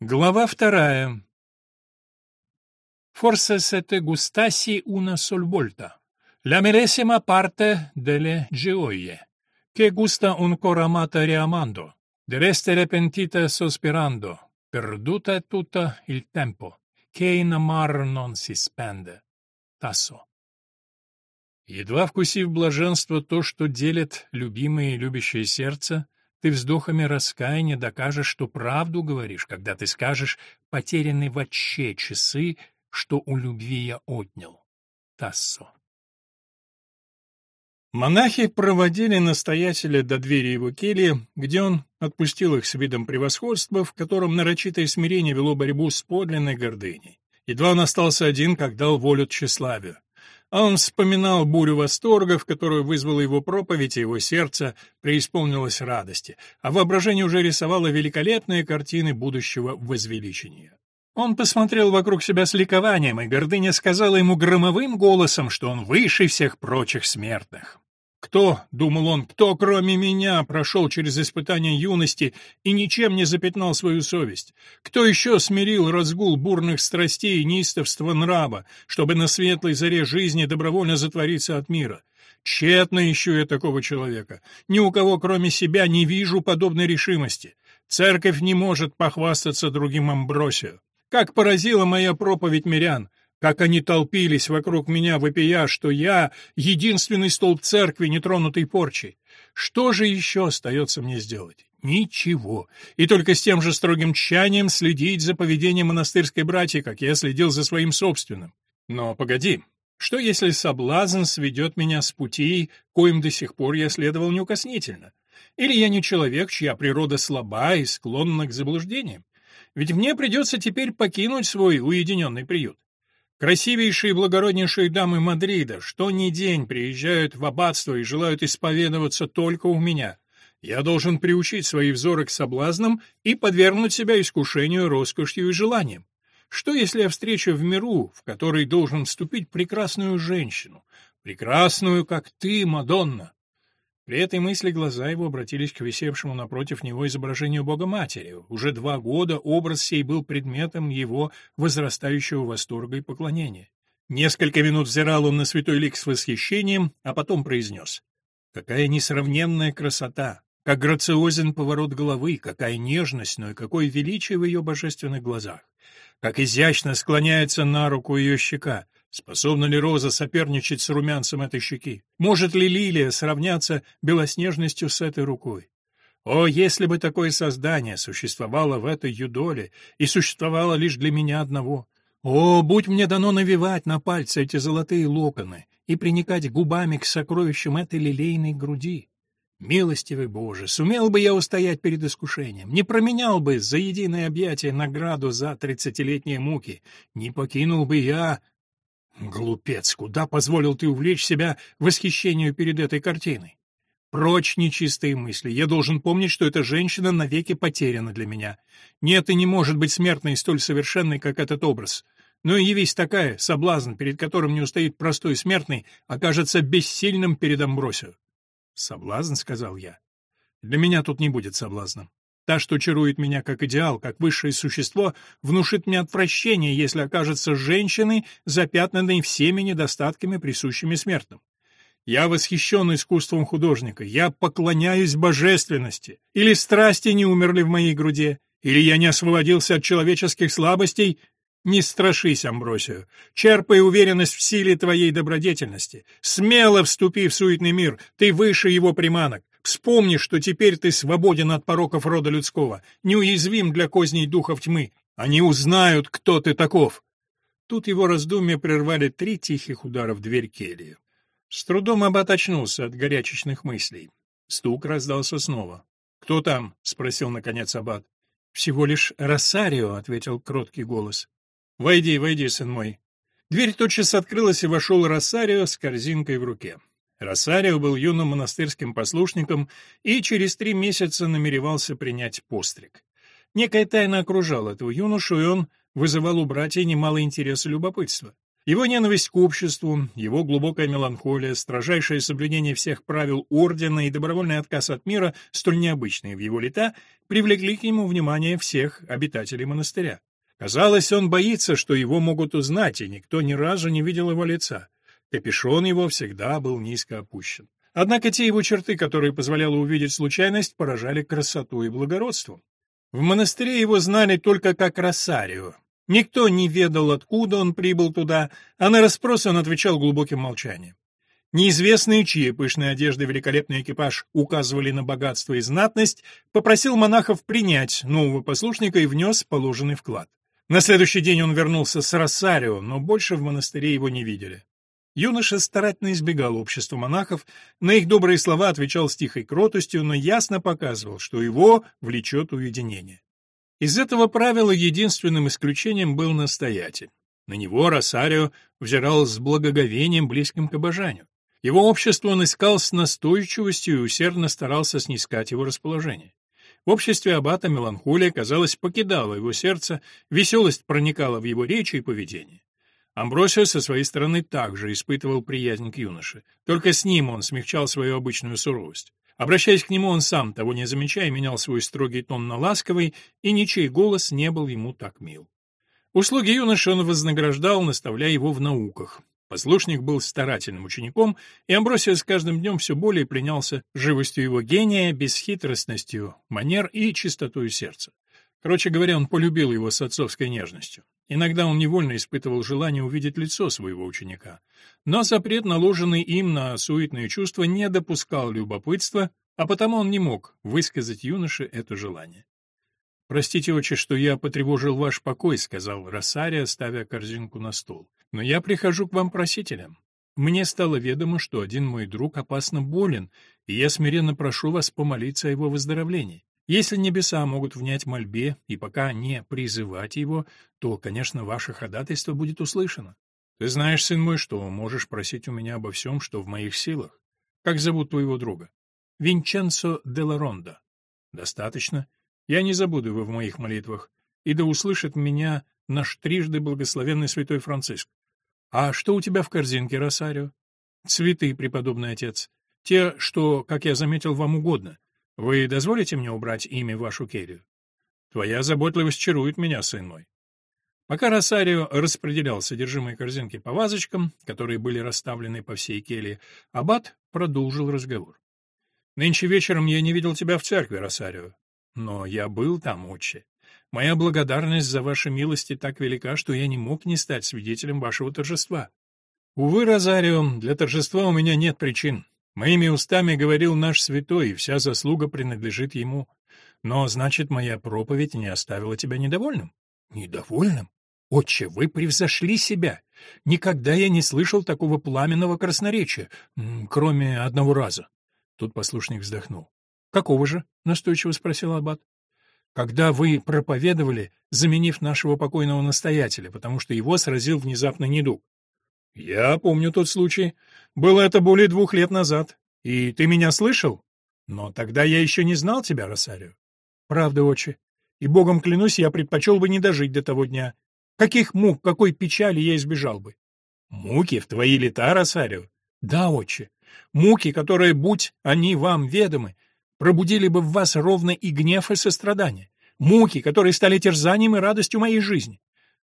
Глава вторая. Forse siete gustasi una sol volta. La medesima parte delle gioie. Che gusta un cor amata riamando. De reste repentita sospirando. Perduta tutta il tempo. Che in amar non si spende. Тассо. Едва вкусив блаженство то, что делит любимое и любящее сердце, ты вздохами раскаяния докажешь, что правду говоришь, когда ты скажешь «потеряны вообще часы, что у любви я отнял». Тассо. Монахи проводили настоятеля до двери его кельи, где он отпустил их с видом превосходства, в котором нарочитое смирение вело борьбу с подлинной гордыней. Едва он остался один, как дал волю тщеславию. Он вспоминал бурю восторгов, которую вызвала его проповедь, и его сердце преисполнилось радости, а воображение уже рисовало великолепные картины будущего возвеличения. Он посмотрел вокруг себя с ликованием, и гордыня сказала ему громовым голосом, что он выше всех прочих смертных. Кто, — думал он, — кто, кроме меня, прошел через испытания юности и ничем не запятнал свою совесть? Кто еще смирил разгул бурных страстей и неистовства нрава, чтобы на светлой заре жизни добровольно затвориться от мира? Тщетно ищу я такого человека. Ни у кого, кроме себя, не вижу подобной решимости. Церковь не может похвастаться другим Амбросию. Как поразила моя проповедь мирян! Как они толпились вокруг меня, вопия, что я — единственный столб церкви, нетронутый порчей. Что же еще остается мне сделать? Ничего. И только с тем же строгим тщанием следить за поведением монастырской братьи, как я следил за своим собственным. Но погоди, что если соблазн сведет меня с пути, коим до сих пор я следовал неукоснительно? Или я не человек, чья природа слаба и склонна к заблуждениям? Ведь мне придется теперь покинуть свой уединенный приют. Красивейшие и благороднейшие дамы Мадрида, что ни день приезжают в аббатство и желают исповедоваться только у меня. Я должен приучить свои взоры к соблазнам и подвергнуть себя искушению роскошью и желанием. Что, если я встречу в миру, в который должен вступить прекрасную женщину, прекрасную, как ты, Мадонна? При этой мысли глаза его обратились к висевшему напротив него изображению Бога-Матери. Уже два года образ сей был предметом его возрастающего восторга и поклонения. Несколько минут взирал он на святой лик с восхищением, а потом произнес. «Какая несравненная красота! Как грациозен поворот головы, какая нежность, но и какое величие в ее божественных глазах! Как изящно склоняется на руку ее щека! Способна ли роза соперничать с румянцем этой щеки? Может ли лилия сравняться белоснежностью с этой рукой? О, если бы такое создание существовало в этой юдоле и существовало лишь для меня одного! О, будь мне дано навивать на пальцы эти золотые локоны и приникать губами к сокровищам этой лилейной груди! Милостивый Боже, сумел бы я устоять перед искушением, не променял бы за единое объятие награду за тридцатилетние муки, не покинул бы я Глупец, куда позволил ты увлечь себя восхищению перед этой картиной? Прочь нечистые мысли. Я должен помнить, что эта женщина навеки потеряна для меня. Нет и не может быть смертной столь совершенной, как этот образ. Но и явись такая, соблазн, перед которым не устоит простой смертный, окажется бессильным перед Амбросио. «Соблазн», — сказал я. «Для меня тут не будет соблазна. Та, что чарует меня как идеал, как высшее существо, внушит мне отвращение, если окажется женщиной, запятнанной всеми недостатками, присущими смертным. Я восхищен искусством художника, я поклоняюсь божественности. Или страсти не умерли в моей груди, или я не освободился от человеческих слабостей. Не страшись, Амбросию, черпай уверенность в силе твоей добродетельности. Смело вступи в суетный мир, ты выше его приманок. Вспомни, что теперь ты свободен от пороков рода людского, неуязвим для козней духов тьмы. Они узнают, кто ты таков. Тут его раздумья прервали три тихих удара в дверь кельи. С трудом Аббат очнулся от горячечных мыслей. Стук раздался снова. «Кто там?» — спросил, наконец, Аббат. «Всего лишь Росарио», — ответил кроткий голос. «Войди, войди, сын мой». Дверь тотчас открылась, и вошел Росарио с корзинкой в руке. Росарио был юным монастырским послушником и через три месяца намеревался принять постриг. Некая тайна окружала этого юношу, и он вызывал у братьев немало интереса и любопытства. Его ненависть к обществу, его глубокая меланхолия, строжайшее соблюдение всех правил ордена и добровольный отказ от мира, столь необычные в его лета, привлекли к нему внимание всех обитателей монастыря. Казалось, он боится, что его могут узнать, и никто ни разу не видел его лица. Капюшон его всегда был низко опущен. Однако те его черты, которые позволяло увидеть случайность, поражали красоту и благородством. В монастыре его знали только как Росарио, Никто не ведал, откуда он прибыл туда, а на расспросы он отвечал глубоким молчанием. Неизвестные, чьи пышные одежды и великолепный экипаж указывали на богатство и знатность, попросил монахов принять нового послушника и внес положенный вклад. На следующий день он вернулся с Росарио, но больше в монастыре его не видели. Юноша старательно избегал общества монахов, на их добрые слова отвечал с тихой кротостью, но ясно показывал, что его влечет уединение. Из этого правила единственным исключением был настоятель. На него Росарио взирал с благоговением, близким к обожанию. Его общество он искал с настойчивостью и усердно старался снискать его расположение. В обществе аббата меланхолия, казалось, покидала его сердце, веселость проникала в его речи и поведение. Амбросио со своей стороны также испытывал приязнь к юноше. Только с ним он смягчал свою обычную суровость. Обращаясь к нему, он сам, того не замечая, менял свой строгий тон на ласковый, и ничей голос не был ему так мил. Услуги юноши он вознаграждал, наставляя его в науках. Послушник был старательным учеником, и Амбросия с каждым днем все более пленялся живостью его гения, бесхитростностью манер и чистотой сердца. Короче говоря, он полюбил его с отцовской нежностью. Иногда он невольно испытывал желание увидеть лицо своего ученика. Но запрет, наложенный им на суетные чувства, не допускал любопытства, а потому он не мог высказать юноше это желание. «Простите, отче, что я потревожил ваш покой», — сказал Росария, ставя корзинку на стол. «Но я прихожу к вам просителем. Мне стало ведомо, что один мой друг опасно болен, и я смиренно прошу вас помолиться о его выздоровлении. Если небеса могут внять мольбе и пока не призывать его, то, конечно, ваше ходатайство будет услышано. Ты знаешь, сын мой, что можешь просить у меня обо всем, что в моих силах. Как зовут твоего друга? Винченцо де Ларонда. Достаточно. Я не забуду его в моих молитвах. И да услышит меня наш трижды благословенный святой Франциск. А что у тебя в корзинке, Росарио? Цветы, преподобный отец. Те, что, как я заметил, вам угодно. Вы дозволите мне убрать имя вашу келью? Твоя заботливость чарует меня, сын мой. Пока Росарио распределял содержимое корзинки по вазочкам, которые были расставлены по всей келье, аббат продолжил разговор. «Нынче вечером я не видел тебя в церкви, Росарио. Но я был там, отче. Моя благодарность за ваши милости так велика, что я не мог не стать свидетелем вашего торжества. Увы, Розарио, для торжества у меня нет причин. Моими устами говорил наш святой, и вся заслуга принадлежит ему. Но, значит, моя проповедь не оставила тебя недовольным? Недовольным? Отче, вы превзошли себя. Никогда я не слышал такого пламенного красноречия, кроме одного раза. Тут послушник вздохнул. Какого же? настойчиво спросил аббат. Когда вы проповедовали, заменив нашего покойного настоятеля, потому что его сразил внезапно недуг. Я помню тот случай. Было это более двух лет назад. И ты меня слышал? Но тогда я еще не знал тебя, Росарио. Правда, отче. И богом клянусь, я предпочел бы не дожить до того дня. Каких мук, какой печали я избежал бы? Муки в твои лета, Росарио? Да, отче. Муки, которые, будь они вам ведомы, пробудили бы в вас ровно и гнев, и сострадание. Муки, которые стали терзанием и радостью моей жизни.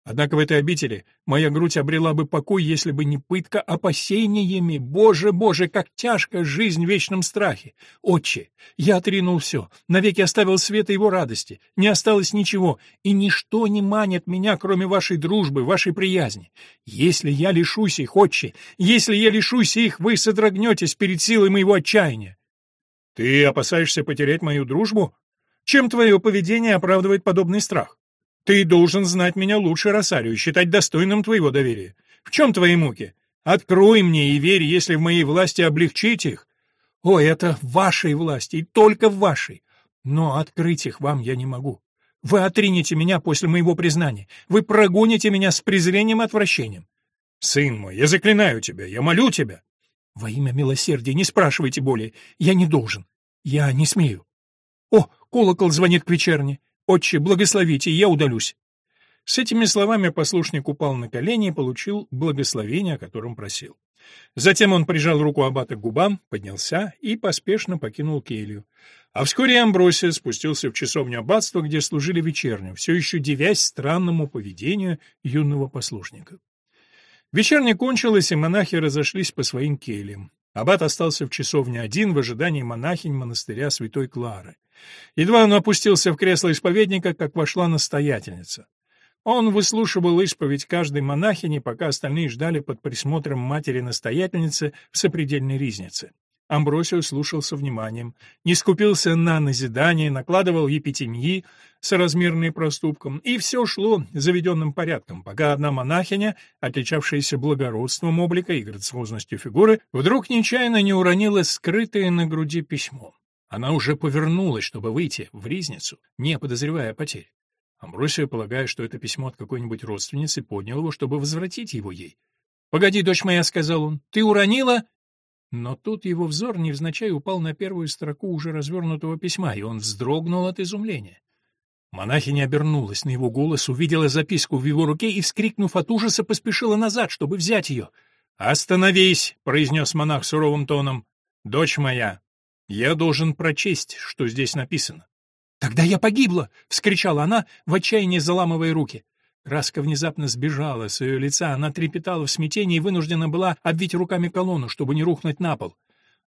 Однако в этой обители моя грудь обрела бы покой, если бы не пытка опасениями. Боже, Боже, как тяжко жизнь в вечном страхе! Отче, я отринул все, навеки оставил свет и его радости, не осталось ничего, и ничто не манит меня, кроме вашей дружбы, вашей приязни. Если я лишусь их, отче, если я лишусь их, вы содрогнетесь перед силой моего отчаяния. Ты опасаешься потерять мою дружбу? Чем твое поведение оправдывает подобный страх? Ты должен знать меня лучше, Росарио, считать достойным твоего доверия. В чем твои муки? Открой мне и верь, если в моей власти облегчить их. О, это в вашей власти, и только в вашей. Но открыть их вам я не могу. Вы отринете меня после моего признания. Вы прогоните меня с презрением и отвращением. Сын мой, я заклинаю тебя, я молю тебя. Во имя милосердия не спрашивайте более. Я не должен. Я не смею. О, колокол звонит к вечерне. Отче, благословите, я удалюсь. С этими словами послушник упал на колени и получил благословение, о котором просил. Затем он прижал руку аббата к губам, поднялся и поспешно покинул келью. А вскоре Амбросия спустился в часовню аббатства, где служили вечерню, все еще дивясь странному поведению юного послушника. Вечерня кончилась, и монахи разошлись по своим кельям. Аббат остался в часовне один в ожидании монахинь монастыря Святой Клары. Едва он опустился в кресло исповедника, как вошла настоятельница. Он выслушивал исповедь каждой монахини, пока остальные ждали под присмотром матери-настоятельницы в сопредельной ризнице. Амбросио слушался вниманием, не скупился на назидание, накладывал епитемьи соразмерные проступкам, и все шло заведенным порядком, пока одна монахиня, отличавшаяся благородством облика и грациозностью фигуры, вдруг нечаянно не уронила скрытое на груди письмо. Она уже повернулась, чтобы выйти в ризницу, не подозревая о потере. Амбросия, полагая, что это письмо от какой-нибудь родственницы, поднял его, чтобы возвратить его ей. «Погоди, дочь моя», — сказал он, — «ты уронила?» Но тут его взор невзначай упал на первую строку уже развернутого письма, и он вздрогнул от изумления. Монахиня обернулась на его голос, увидела записку в его руке и, вскрикнув от ужаса, поспешила назад, чтобы взять ее. «Остановись!» — произнес монах суровым тоном. «Дочь моя, я должен прочесть, что здесь написано. «Тогда я погибла!» — вскричала она, в отчаянии заламывая руки. Краска внезапно сбежала с ее лица, она трепетала в смятении и вынуждена была обвить руками колонну, чтобы не рухнуть на пол.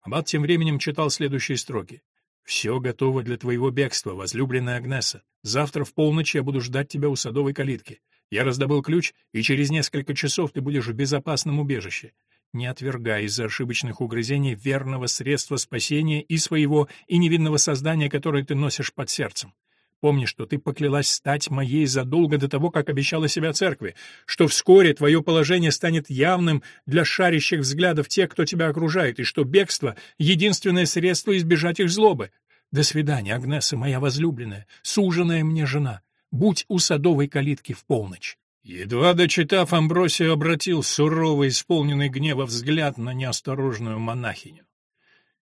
Аббат тем временем читал следующие строки. «Все готово для твоего бегства, возлюбленная Агнеса. Завтра в полночь я буду ждать тебя у садовой калитки. Я раздобыл ключ, и через несколько часов ты будешь в безопасном убежище не отвергай из-за ошибочных угрызений верного средства спасения и своего, и невинного создания, которое ты носишь под сердцем. Помни, что ты поклялась стать моей задолго до того, как обещала себя церкви, что вскоре твое положение станет явным для шарящих взглядов тех, кто тебя окружает, и что бегство — единственное средство избежать их злобы. До свидания, Агнеса, моя возлюбленная, суженая мне жена. Будь у садовой калитки в полночь. Едва дочитав, Амбросий обратил суровый, исполненный гнева взгляд на неосторожную монахиню.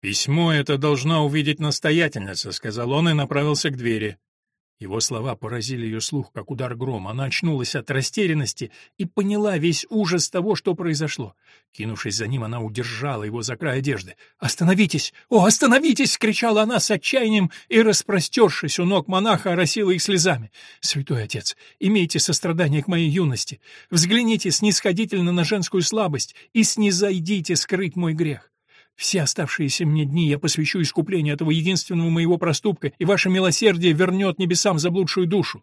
«Письмо это должна увидеть настоятельница», — сказал он и направился к двери. Его слова поразили ее слух, как удар грома. Она очнулась от растерянности и поняла весь ужас того, что произошло. Кинувшись за ним, она удержала его за край одежды. «Остановитесь! О, остановитесь!» — кричала она с отчаянием и, распростершись у ног монаха, оросила их слезами. «Святой отец, имейте сострадание к моей юности. Взгляните снисходительно на женскую слабость и снизойдите скрыть мой грех. Все оставшиеся мне дни я посвящу искуплению этого единственного моего проступка, и ваше милосердие вернет небесам заблудшую душу.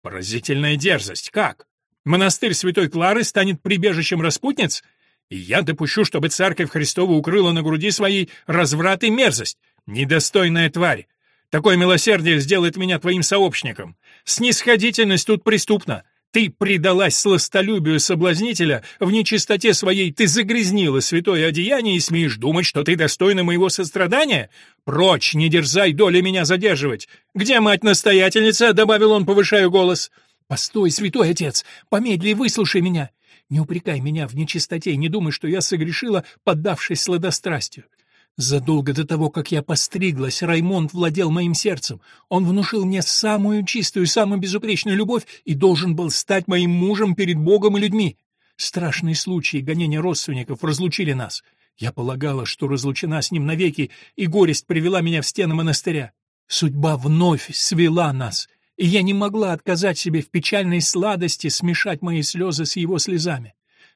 Поразительная дерзость. Как? Монастырь Святой Клары станет прибежищем распутниц? И я допущу, чтобы церковь Христова укрыла на груди своей разврат и мерзость. Недостойная тварь. Такое милосердие сделает меня твоим сообщником. Снисходительность тут преступна. Ты предалась сластолюбию соблазнителя, в нечистоте своей ты загрязнила святое одеяние и смеешь думать, что ты достойна моего сострадания? Прочь, не дерзай доли меня задерживать. Где мать-настоятельница?» — добавил он, повышая голос. «Постой, святой отец, помедли, выслушай меня. Не упрекай меня в нечистоте и не думай, что я согрешила, поддавшись сладострастию. Задолго до того, как я постриглась, Раймонд владел моим сердцем. Он внушил мне самую чистую, самую безупречную любовь и должен был стать моим мужем перед Богом и людьми. Страшные случаи гонения родственников разлучили нас. Я полагала, что разлучена с ним навеки, и горесть привела меня в стены монастыря. Судьба вновь свела нас, и я не могла отказать себе в печальной сладости смешать мои слезы с его слезами.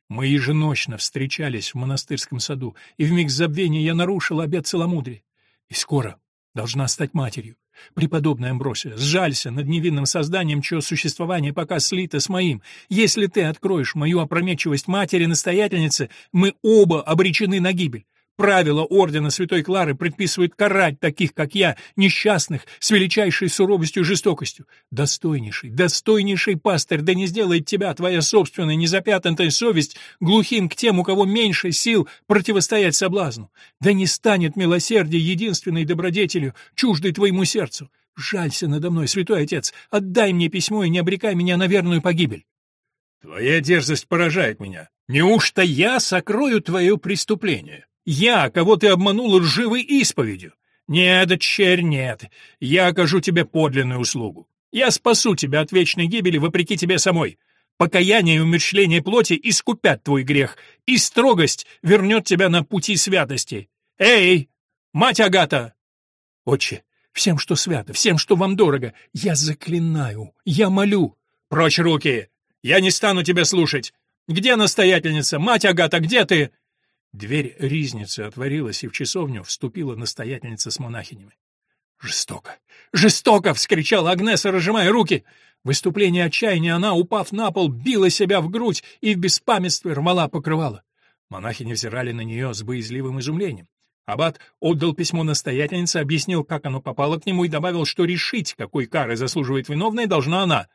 Мы еженочно встречались в монастырском саду, и в миг забвения я нарушил обет целомудрия. И скоро должна стать матерью. Преподобная Амбросия, сжалься над невинным созданием, чье существование пока слито с моим. Если ты откроешь мою опрометчивость матери-настоятельницы, мы оба обречены на гибель. Правила Ордена Святой Клары предписывают карать таких, как я, несчастных, с величайшей суровостью и жестокостью. Достойнейший, достойнейший пастырь, да не сделает тебя твоя собственная незапятнанная совесть глухим к тем, у кого меньше сил противостоять соблазну. Да не станет милосердие единственной добродетелью, чуждой твоему сердцу. Жалься надо мной, святой отец, отдай мне письмо и не обрекай меня на верную погибель. Твоя дерзость поражает меня. Неужто я сокрою твое преступление? Я, кого ты обманул лживой исповедью. Нет, черь, нет. Я окажу тебе подлинную услугу. Я спасу тебя от вечной гибели вопреки тебе самой. Покаяние и умерщвление плоти искупят твой грех, и строгость вернет тебя на пути святости. Эй, мать Агата!» «Отче, всем, что свято, всем, что вам дорого, я заклинаю, я молю». «Прочь руки! Я не стану тебя слушать! Где настоятельница? Мать Агата, где ты?» Дверь ризницы отворилась, и в часовню вступила настоятельница с монахинями. «Жестоко! Жестоко!» — вскричала Агнеса, разжимая руки. В выступлении отчаяния она, упав на пол, била себя в грудь и в беспамятстве рвала покрывало. Монахи не взирали на нее с боязливым изумлением. Аббат отдал письмо настоятельнице, объяснил, как оно попало к нему, и добавил, что решить, какой кары заслуживает виновная, должна она.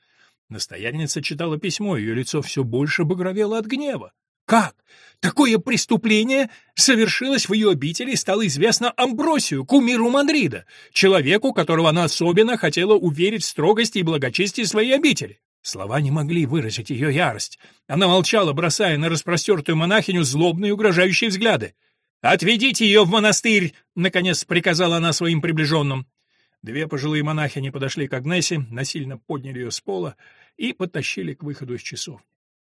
Настоятельница читала письмо, ее лицо все больше багровело от гнева. Как? Такое преступление совершилось в ее обители и стало известно Амбросию, кумиру Мадрида, человеку, которого она особенно хотела уверить в строгости и благочестии своей обители. Слова не могли выразить ее ярость. Она молчала, бросая на распростертую монахиню злобные угрожающие взгляды. «Отведите ее в монастырь!» — наконец приказала она своим приближенным. Две пожилые монахини подошли к Агнесе, насильно подняли ее с пола и подтащили к выходу из часовни.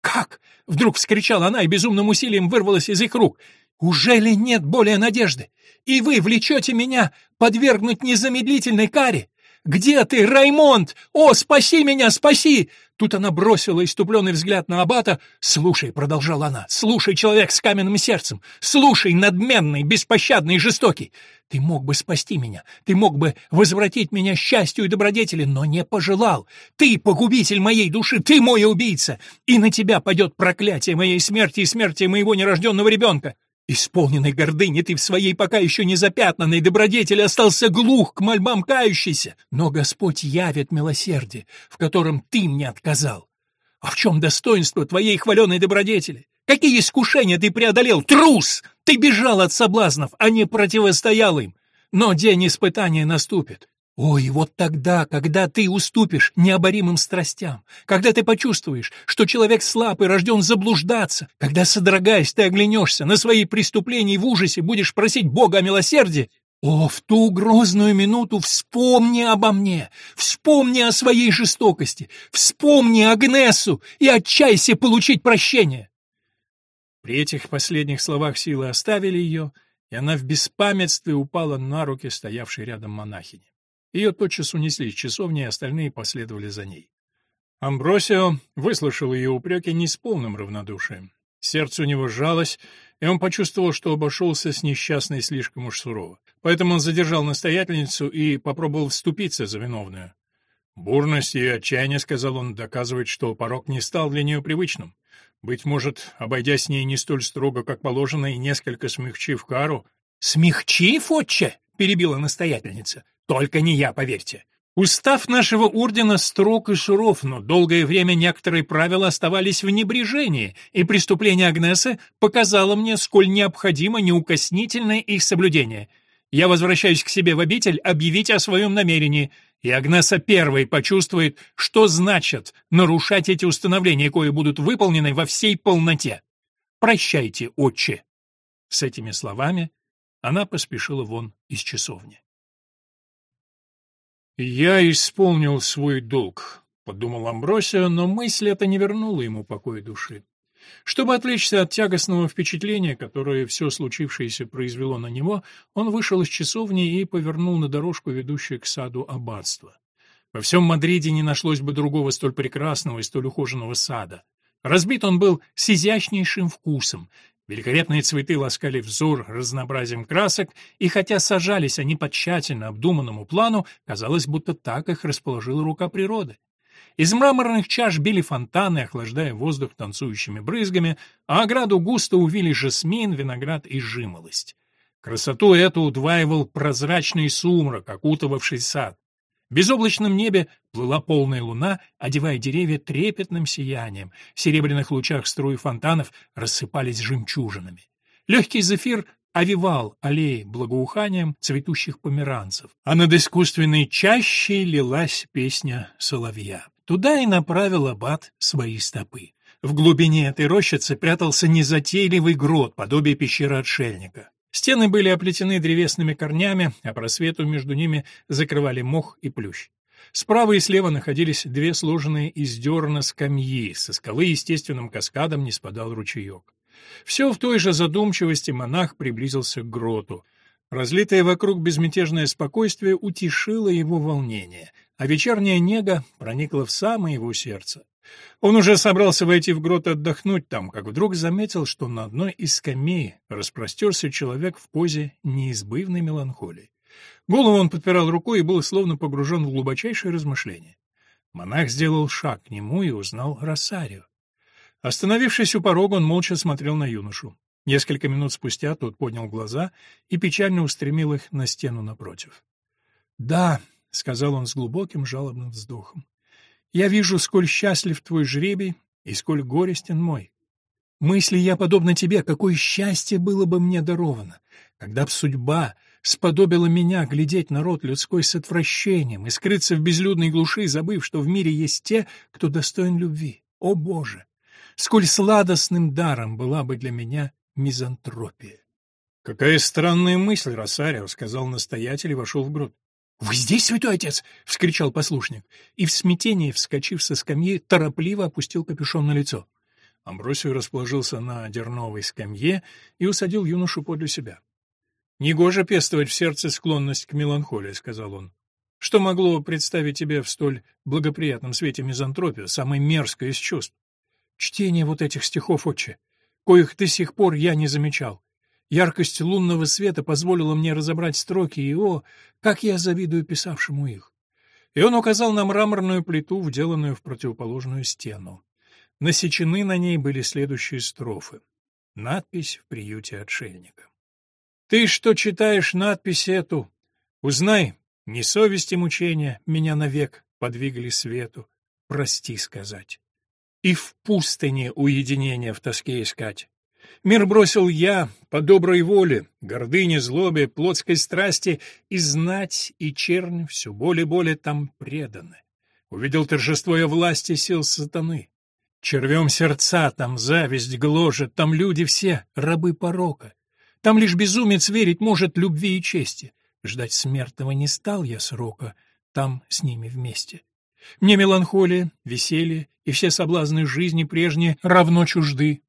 «Как?» — вдруг вскричала она и безумным усилием вырвалась из их рук. «Ужели нет более надежды? И вы влечете меня подвергнуть незамедлительной каре? Где ты, Раймонд? О, спаси меня, спаси!» Тут она бросила иступленный взгляд на аббата. «Слушай», — продолжала она, — «слушай, человек с каменным сердцем, слушай, надменный, беспощадный и жестокий. Ты мог бы спасти меня, ты мог бы возвратить меня счастью и добродетели, но не пожелал. Ты погубитель моей души, ты мой убийца, и на тебя падет проклятие моей смерти и смерти моего нерожденного ребенка. Исполненный гордыни ты в своей пока еще не запятнанной добродетели остался глух к мольбам кающийся, но Господь явит милосердие, в котором ты мне отказал. А в чем достоинство твоей хваленой добродетели? Какие искушения ты преодолел? Трус! Ты бежал от соблазнов, а не противостоял им. Но день испытания наступит. Ой, вот тогда, когда ты уступишь необоримым страстям, когда ты почувствуешь, что человек слаб и рожден заблуждаться, когда, содрогаясь, ты оглянешься на свои преступления и в ужасе будешь просить Бога о милосердии, о, в ту грозную минуту вспомни обо мне, вспомни о своей жестокости, вспомни Агнесу и отчайся получить прощение. При этих последних словах силы оставили ее, и она в беспамятстве упала на руки стоявшей рядом монахини. Ее тотчас унесли из часовни, и остальные последовали за ней. Амбросио выслушал ее упреки не с полным равнодушием. Сердце у него сжалось, и он почувствовал, что обошелся с несчастной слишком уж сурово. Поэтому он задержал настоятельницу и попробовал вступиться за виновную. Бурность и отчаяние, сказал он, доказывает, что порог не стал для нее привычным. Быть может, обойдя с ней не столь строго, как положено, и несколько смягчив кару... — Смягчив, отче? — перебила настоятельница. Только не я, поверьте. Устав нашего ордена строг и суров, но долгое время некоторые правила оставались в небрежении, и преступление Агнесы показало мне, сколь необходимо неукоснительное их соблюдение. Я возвращаюсь к себе в обитель объявить о своем намерении, и Агнеса первой почувствует, что значит нарушать эти установления, кои будут выполнены во всей полноте. Прощайте, отче. С этими словами она поспешила вон из часовни. «Я исполнил свой долг», — подумал Амбросио, но мысль эта не вернула ему покоя души. Чтобы отвлечься от тягостного впечатления, которое все случившееся произвело на него, он вышел из часовни и повернул на дорожку, ведущую к саду аббатства. Во всем Мадриде не нашлось бы другого столь прекрасного и столь ухоженного сада. Разбит он был с изящнейшим вкусом, Великолепные цветы ласкали взор разнообразием красок, и хотя сажались они по тщательно обдуманному плану, казалось, будто так их расположила рука природы. Из мраморных чаш били фонтаны, охлаждая воздух танцующими брызгами, а ограду густо увили жасмин, виноград и жимолость. Красоту эту удваивал прозрачный сумрак, окутывавший сад. Безоблачном небе плыла полная луна, одевая деревья трепетным сиянием. В серебряных лучах струи фонтанов рассыпались жемчужинами. Легкий зефир овивал аллеи благоуханием цветущих померанцев, а над искусственной чащей лилась песня соловья. Туда и направил аббат свои стопы. В глубине этой рощицы прятался незатейливый грот, подобие пещеры отшельника. Стены были оплетены древесными корнями, а просвету между ними закрывали мох и плющ. Справа и слева находились две сложенные из дерна скамьи, со скалы естественным каскадом не спадал ручеек. Все в той же задумчивости монах приблизился к гроту. Разлитое вокруг безмятежное спокойствие утешило его волнение, а вечерняя нега проникла в самое его сердце. Он уже собрался войти в грот отдохнуть там, как вдруг заметил, что на одной из скамей распростерся человек в позе неизбывной меланхолии. Голову он подпирал рукой и был словно погружен в глубочайшее размышление. Монах сделал шаг к нему и узнал Росарио. Остановившись у порога, он молча смотрел на юношу. Несколько минут спустя тот поднял глаза и печально устремил их на стену напротив. «Да», — сказал он с глубоким жалобным вздохом, — «я вижу, сколь счастлив твой жребий и сколь горестен мой. Мысли я, подобно тебе, какое счастье было бы мне даровано, когда б судьба сподобила меня глядеть на род людской с отвращением и скрыться в безлюдной глуши, забыв, что в мире есть те, кто достоин любви. О, Боже! Сколь сладостным даром была бы для меня мизантропия. — Какая странная мысль, Росарио, — сказал настоятель и вошел в грот. — Вы здесь, святой отец? — вскричал послушник, и в смятении, вскочив со скамьи, торопливо опустил капюшон на лицо. Амбросио расположился на дерновой скамье и усадил юношу подле себя. — Негоже пестовать в сердце склонность к меланхолии, — сказал он. — Что могло представить тебе в столь благоприятном свете мизантропию, самой мерзкой из чувств? Чтение вот этих стихов, отче, коих до сих пор я не замечал. Яркость лунного света позволила мне разобрать строки, и, о, как я завидую писавшему их. И он указал на мраморную плиту, вделанную в противоположную стену. Насечены на ней были следующие строфы. Надпись в приюте отшельника. «Ты, что читаешь надпись эту, узнай, не совести мучения меня навек подвигли свету, прости сказать и в пустыне уединения в тоске искать. Мир бросил я по доброй воле, гордыне, злобе, плотской страсти, и знать, и чернь все более-более там преданы. Увидел торжество и власти сил сатаны. Червем сердца там зависть гложет, там люди все рабы порока. Там лишь безумец верить может любви и чести. Ждать смертного не стал я срока, там с ними вместе. Мне меланхолия, веселье и все соблазны жизни прежние равно чужды.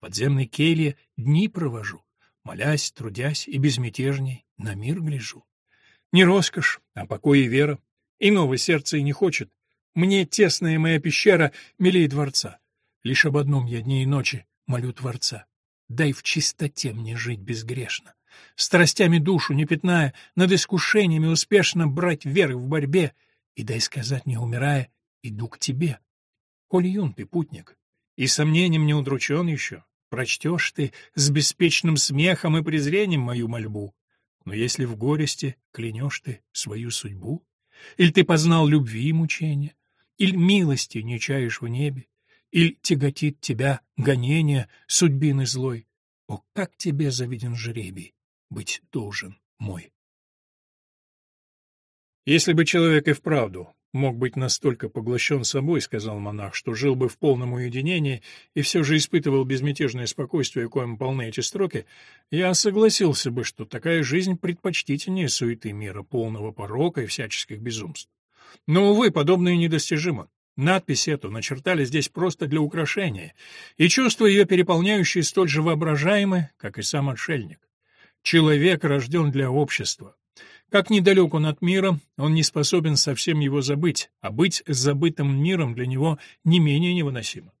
Подземной келье дни провожу, молясь, трудясь и безмятежней на мир гляжу. Не роскошь, а покой и вера. Иного сердца и не хочет. Мне тесная моя пещера милее дворца. Лишь об одном я дни и ночи молю Творца. Дай в чистоте мне жить безгрешно. Страстями душу не пятная, над искушениями успешно брать верх в борьбе — и дай сказать, не умирая, иду к тебе. Коль юн ты, путник, и сомнением не удручен еще, прочтешь ты с беспечным смехом и презрением мою мольбу. Но если в горести клянешь ты свою судьбу, или ты познал любви и мучения, или милости не чаешь в небе, или тяготит тебя гонение судьбины злой, о, как тебе завиден жребий быть должен мой. Если бы человек и вправду мог быть настолько поглощен собой, сказал монах, что жил бы в полном уединении и все же испытывал безмятежное спокойствие, коим полны эти строки, я согласился бы, что такая жизнь предпочтительнее суеты мира, полного порока и всяческих безумств. Но, увы, подобное недостижимо. Надпись эту начертали здесь просто для украшения, и чувства ее переполняющие столь же воображаемы, как и сам отшельник. Человек рожден для общества, как недалек он от мира, он не способен совсем его забыть, а быть забытым миром для него не менее невыносимо.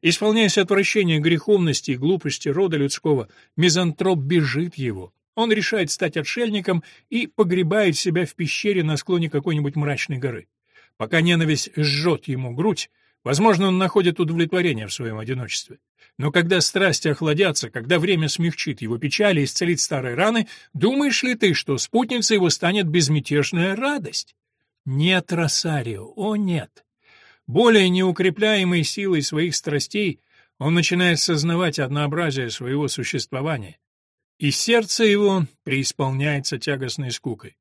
Исполняясь отвращения греховности и глупости рода людского, мизантроп бежит его. Он решает стать отшельником и погребает себя в пещере на склоне какой-нибудь мрачной горы. Пока ненависть жжет ему грудь, возможно, он находит удовлетворение в своем одиночестве. Но когда страсти охладятся, когда время смягчит его печали и исцелит старые раны, думаешь ли ты, что спутницей его станет безмятежная радость? Нет, Росарио, о нет. Более неукрепляемой силой своих страстей он начинает сознавать однообразие своего существования. И сердце его преисполняется тягостной скукой.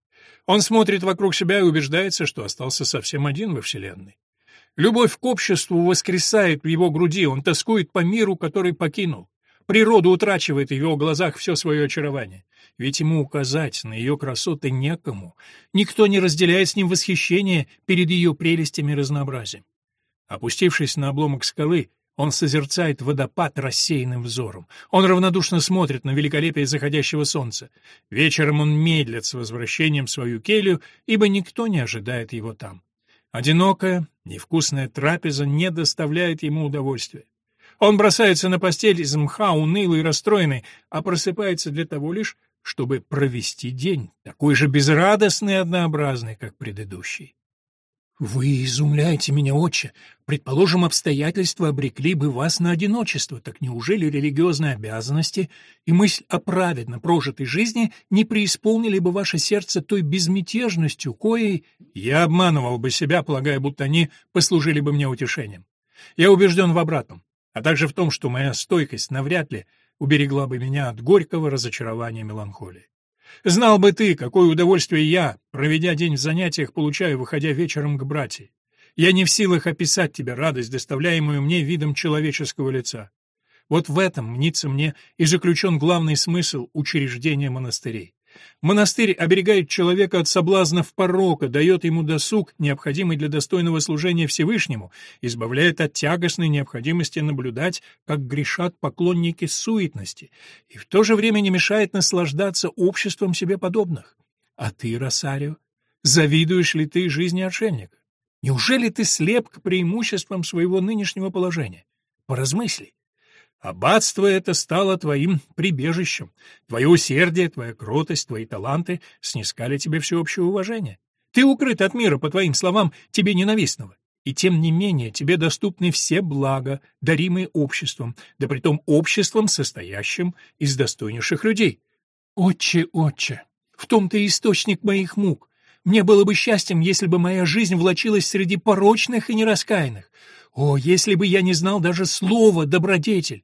Он смотрит вокруг себя и убеждается, что остался совсем один во Вселенной. Любовь к обществу воскресает в его груди, он тоскует по миру, который покинул. природа утрачивает в его глазах все свое очарование. Ведь ему указать на ее красоты некому. Никто не разделяет с ним восхищение перед ее прелестями и разнообразием. Опустившись на обломок скалы, он созерцает водопад рассеянным взором. Он равнодушно смотрит на великолепие заходящего солнца. Вечером он медлит с возвращением в свою келью, ибо никто не ожидает его там. Одинокая, невкусная трапеза не доставляет ему удовольствия. Он бросается на постель из мха, унылый и расстроенный, а просыпается для того лишь, чтобы провести день, такой же безрадостный и однообразный, как предыдущий. «Вы изумляете меня, отче. Предположим, обстоятельства обрекли бы вас на одиночество. Так неужели религиозные обязанности и мысль о праведно прожитой жизни не преисполнили бы ваше сердце той безмятежностью, коей я обманывал бы себя, полагая, будто они послужили бы мне утешением? Я убежден в обратном, а также в том, что моя стойкость навряд ли уберегла бы меня от горького разочарования и меланхолии. Знал бы ты, какое удовольствие я, проведя день в занятиях, получаю, выходя вечером к братьям. Я не в силах описать тебе радость, доставляемую мне видом человеческого лица. Вот в этом, мнится мне, и заключен главный смысл учреждения монастырей. Монастырь оберегает человека от соблазнов порока, дает ему досуг, необходимый для достойного служения Всевышнему, избавляет от тягостной необходимости наблюдать, как грешат поклонники суетности, и в то же время не мешает наслаждаться обществом себе подобных. А ты, Росарио, завидуешь ли ты жизни отшельника? Неужели ты слеп к преимуществам своего нынешнего положения? Поразмысли. Аббатство это стало твоим прибежищем. Твое усердие, твоя кротость, твои таланты снискали тебе всеобщее уважение. Ты укрыт от мира, по твоим словам, тебе ненавистного. И тем не менее тебе доступны все блага, даримые обществом, да притом обществом, состоящим из достойнейших людей. Отче, отче, в том-то и источник моих мук. Мне было бы счастьем, если бы моя жизнь влачилась среди порочных и нераскаянных. О, если бы я не знал даже слова «добродетель».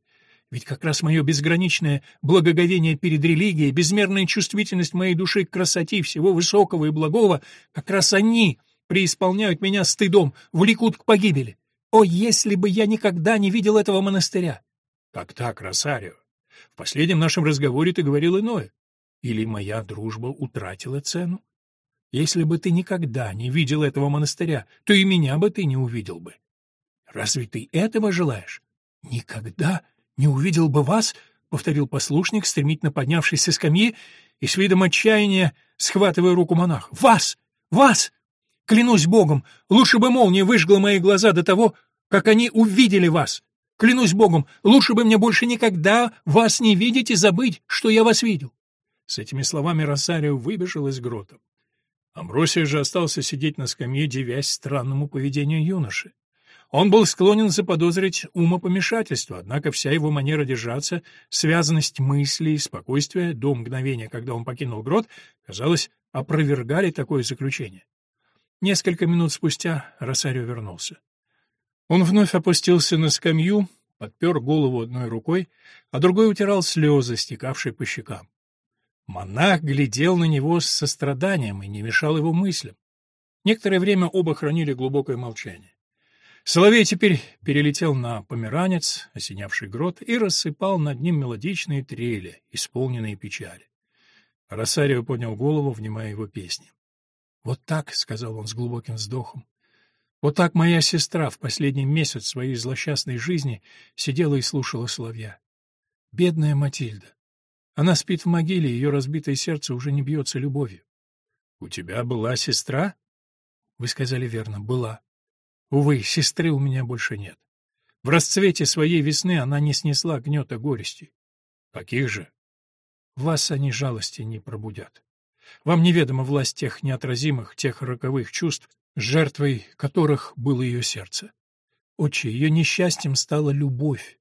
Ведь как раз мое безграничное благоговение перед религией, безмерная чувствительность моей души к красоте всего высокого и благого, как раз они преисполняют меня стыдом, влекут к погибели. О, если бы я никогда не видел этого монастыря! Как так, Росарио? В последнем нашем разговоре ты говорил иное. Или моя дружба утратила цену? Если бы ты никогда не видел этого монастыря, то и меня бы ты не увидел бы. Разве ты этого желаешь? Никогда «Не увидел бы вас», — повторил послушник, стремительно поднявшись со скамьи и с видом отчаяния схватывая руку монаха. «Вас! Вас! Клянусь Богом, лучше бы молния выжгла мои глаза до того, как они увидели вас. Клянусь Богом, лучше бы мне больше никогда вас не видеть и забыть, что я вас видел». С этими словами Росарио выбежал из грота. Амбросия же остался сидеть на скамье, девясь странному поведению юноши. Он был склонен заподозрить умопомешательство, однако вся его манера держаться, связанность мыслей и спокойствия до мгновения, когда он покинул грот, казалось, опровергали такое заключение. Несколько минут спустя Росарио вернулся. Он вновь опустился на скамью, подпер голову одной рукой, а другой утирал слезы, стекавшие по щекам. Монах глядел на него с состраданием и не мешал его мыслям. Некоторое время оба хранили глубокое молчание. Соловей теперь перелетел на померанец, осенявший грот, и рассыпал над ним мелодичные трели, исполненные печали. Росарио поднял голову, внимая его песни. «Вот так», — сказал он с глубоким вздохом, — «вот так моя сестра в последний месяц своей злосчастной жизни сидела и слушала соловья. Бедная Матильда. Она спит в могиле, ее разбитое сердце уже не бьется любовью». «У тебя была сестра?» «Вы сказали верно, была. Увы, сестры у меня больше нет. В расцвете своей весны она не снесла гнета горести. Каких же? Вас они жалости не пробудят. Вам неведома власть тех неотразимых, тех роковых чувств, жертвой которых было ее сердце. Отче, ее несчастьем стала любовь.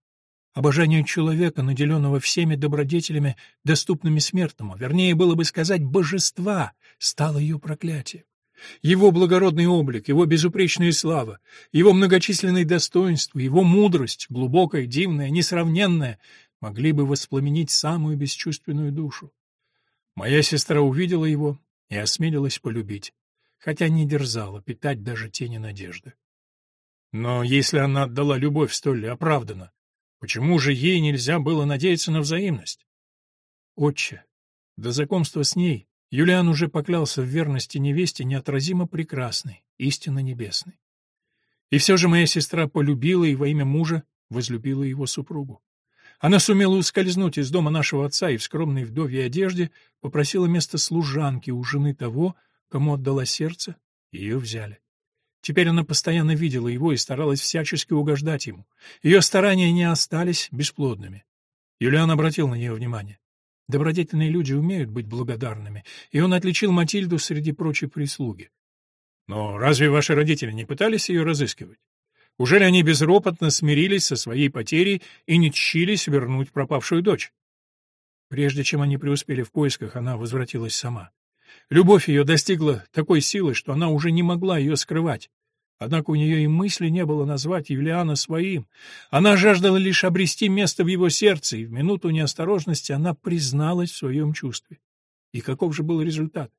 Обожание человека, наделенного всеми добродетелями, доступными смертному, вернее, было бы сказать, божества, стало ее проклятием. Его благородный облик, его безупречная слава, его многочисленные достоинства, его мудрость, глубокая, дивная, несравненная, могли бы воспламенить самую бесчувственную душу. Моя сестра увидела его и осмелилась полюбить, хотя не дерзала питать даже тени надежды. Но если она отдала любовь столь оправданно, Почему же ей нельзя было надеяться на взаимность? Отче, до знакомства с ней Юлиан уже поклялся в верности невесте неотразимо прекрасной, истинно небесной. И все же моя сестра полюбила и во имя мужа возлюбила его супругу. Она сумела ускользнуть из дома нашего отца и в скромной вдовьей одежде попросила место служанки у жены того, кому отдала сердце, ее взяли. Теперь она постоянно видела его и старалась всячески угождать ему. Ее старания не остались бесплодными. Юлиан обратил на нее внимание. Добродетельные люди умеют быть благодарными, и он отличил Матильду среди прочей прислуги. Но разве ваши родители не пытались ее разыскивать? Ужели они безропотно смирились со своей потерей и не тщились вернуть пропавшую дочь? Прежде чем они преуспели в поисках, она возвратилась сама. Любовь ее достигла такой силы, что она уже не могла ее скрывать. Однако у нее и мысли не было назвать Юлиана своим. Она жаждала лишь обрести место в его сердце, и в минуту неосторожности она призналась в своем чувстве. И каков же был результат?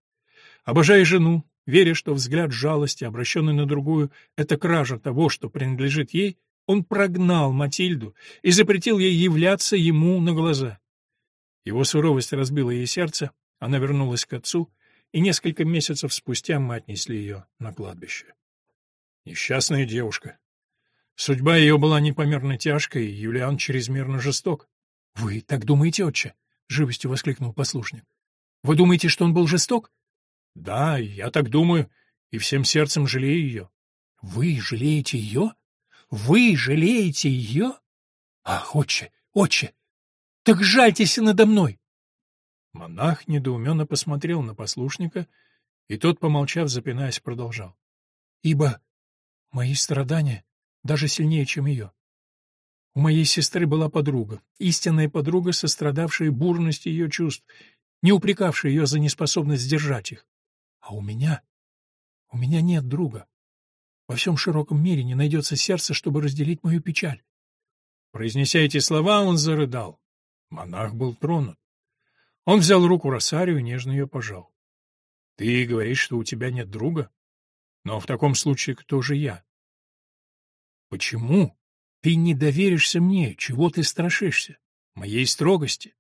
Обожая жену, веря, что взгляд жалости, обращенный на другую, — это кража того, что принадлежит ей, он прогнал Матильду и запретил ей являться ему на глаза. Его суровость разбила ей сердце, она вернулась к отцу, и несколько месяцев спустя мы отнесли ее на кладбище. Несчастная девушка. Судьба ее была непомерно тяжкой, и Юлиан чрезмерно жесток. — Вы так думаете, отче? — живостью воскликнул послушник. — Вы думаете, что он был жесток? — Да, я так думаю, и всем сердцем жалею ее. — Вы жалеете ее? Вы жалеете ее? Ах, отче, отче, так жальтесь надо мной! Монах недоуменно посмотрел на послушника, и тот, помолчав, запинаясь, продолжал. — Ибо Мои страдания даже сильнее, чем ее. У моей сестры была подруга, истинная подруга, сострадавшая бурности ее чувств, не упрекавшая ее за неспособность сдержать их. А у меня... У меня нет друга. Во всем широком мире не найдется сердца, чтобы разделить мою печаль. Произнеся эти слова, он зарыдал. Монах был тронут. Он взял руку Росарию и нежно ее пожал. — Ты говоришь, что у тебя нет друга? Но в таком случае кто же я? Почему ты не доверишься мне? Чего ты страшишься? Моей строгости.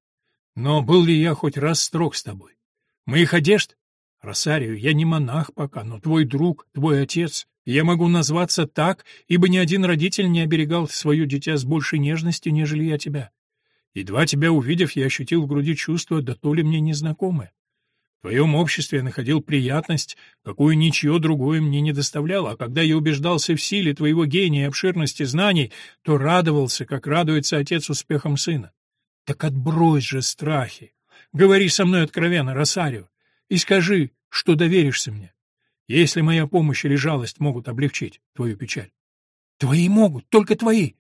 Но был ли я хоть раз строг с тобой? Моих одежд? Росарио, я не монах пока, но твой друг, твой отец. Я могу назваться так, ибо ни один родитель не оберегал свое дитя с большей нежностью, нежели я тебя. Едва тебя увидев, я ощутил в груди чувство, да то ли мне незнакомое. В твоем обществе я находил приятность, какую ничье другое мне не доставляло, а когда я убеждался в силе твоего гения и обширности знаний, то радовался, как радуется отец успехом сына. Так отбрось же страхи. Говори со мной откровенно, Росарио, и скажи, что доверишься мне, если моя помощь или жалость могут облегчить твою печаль. Твои могут, только твои.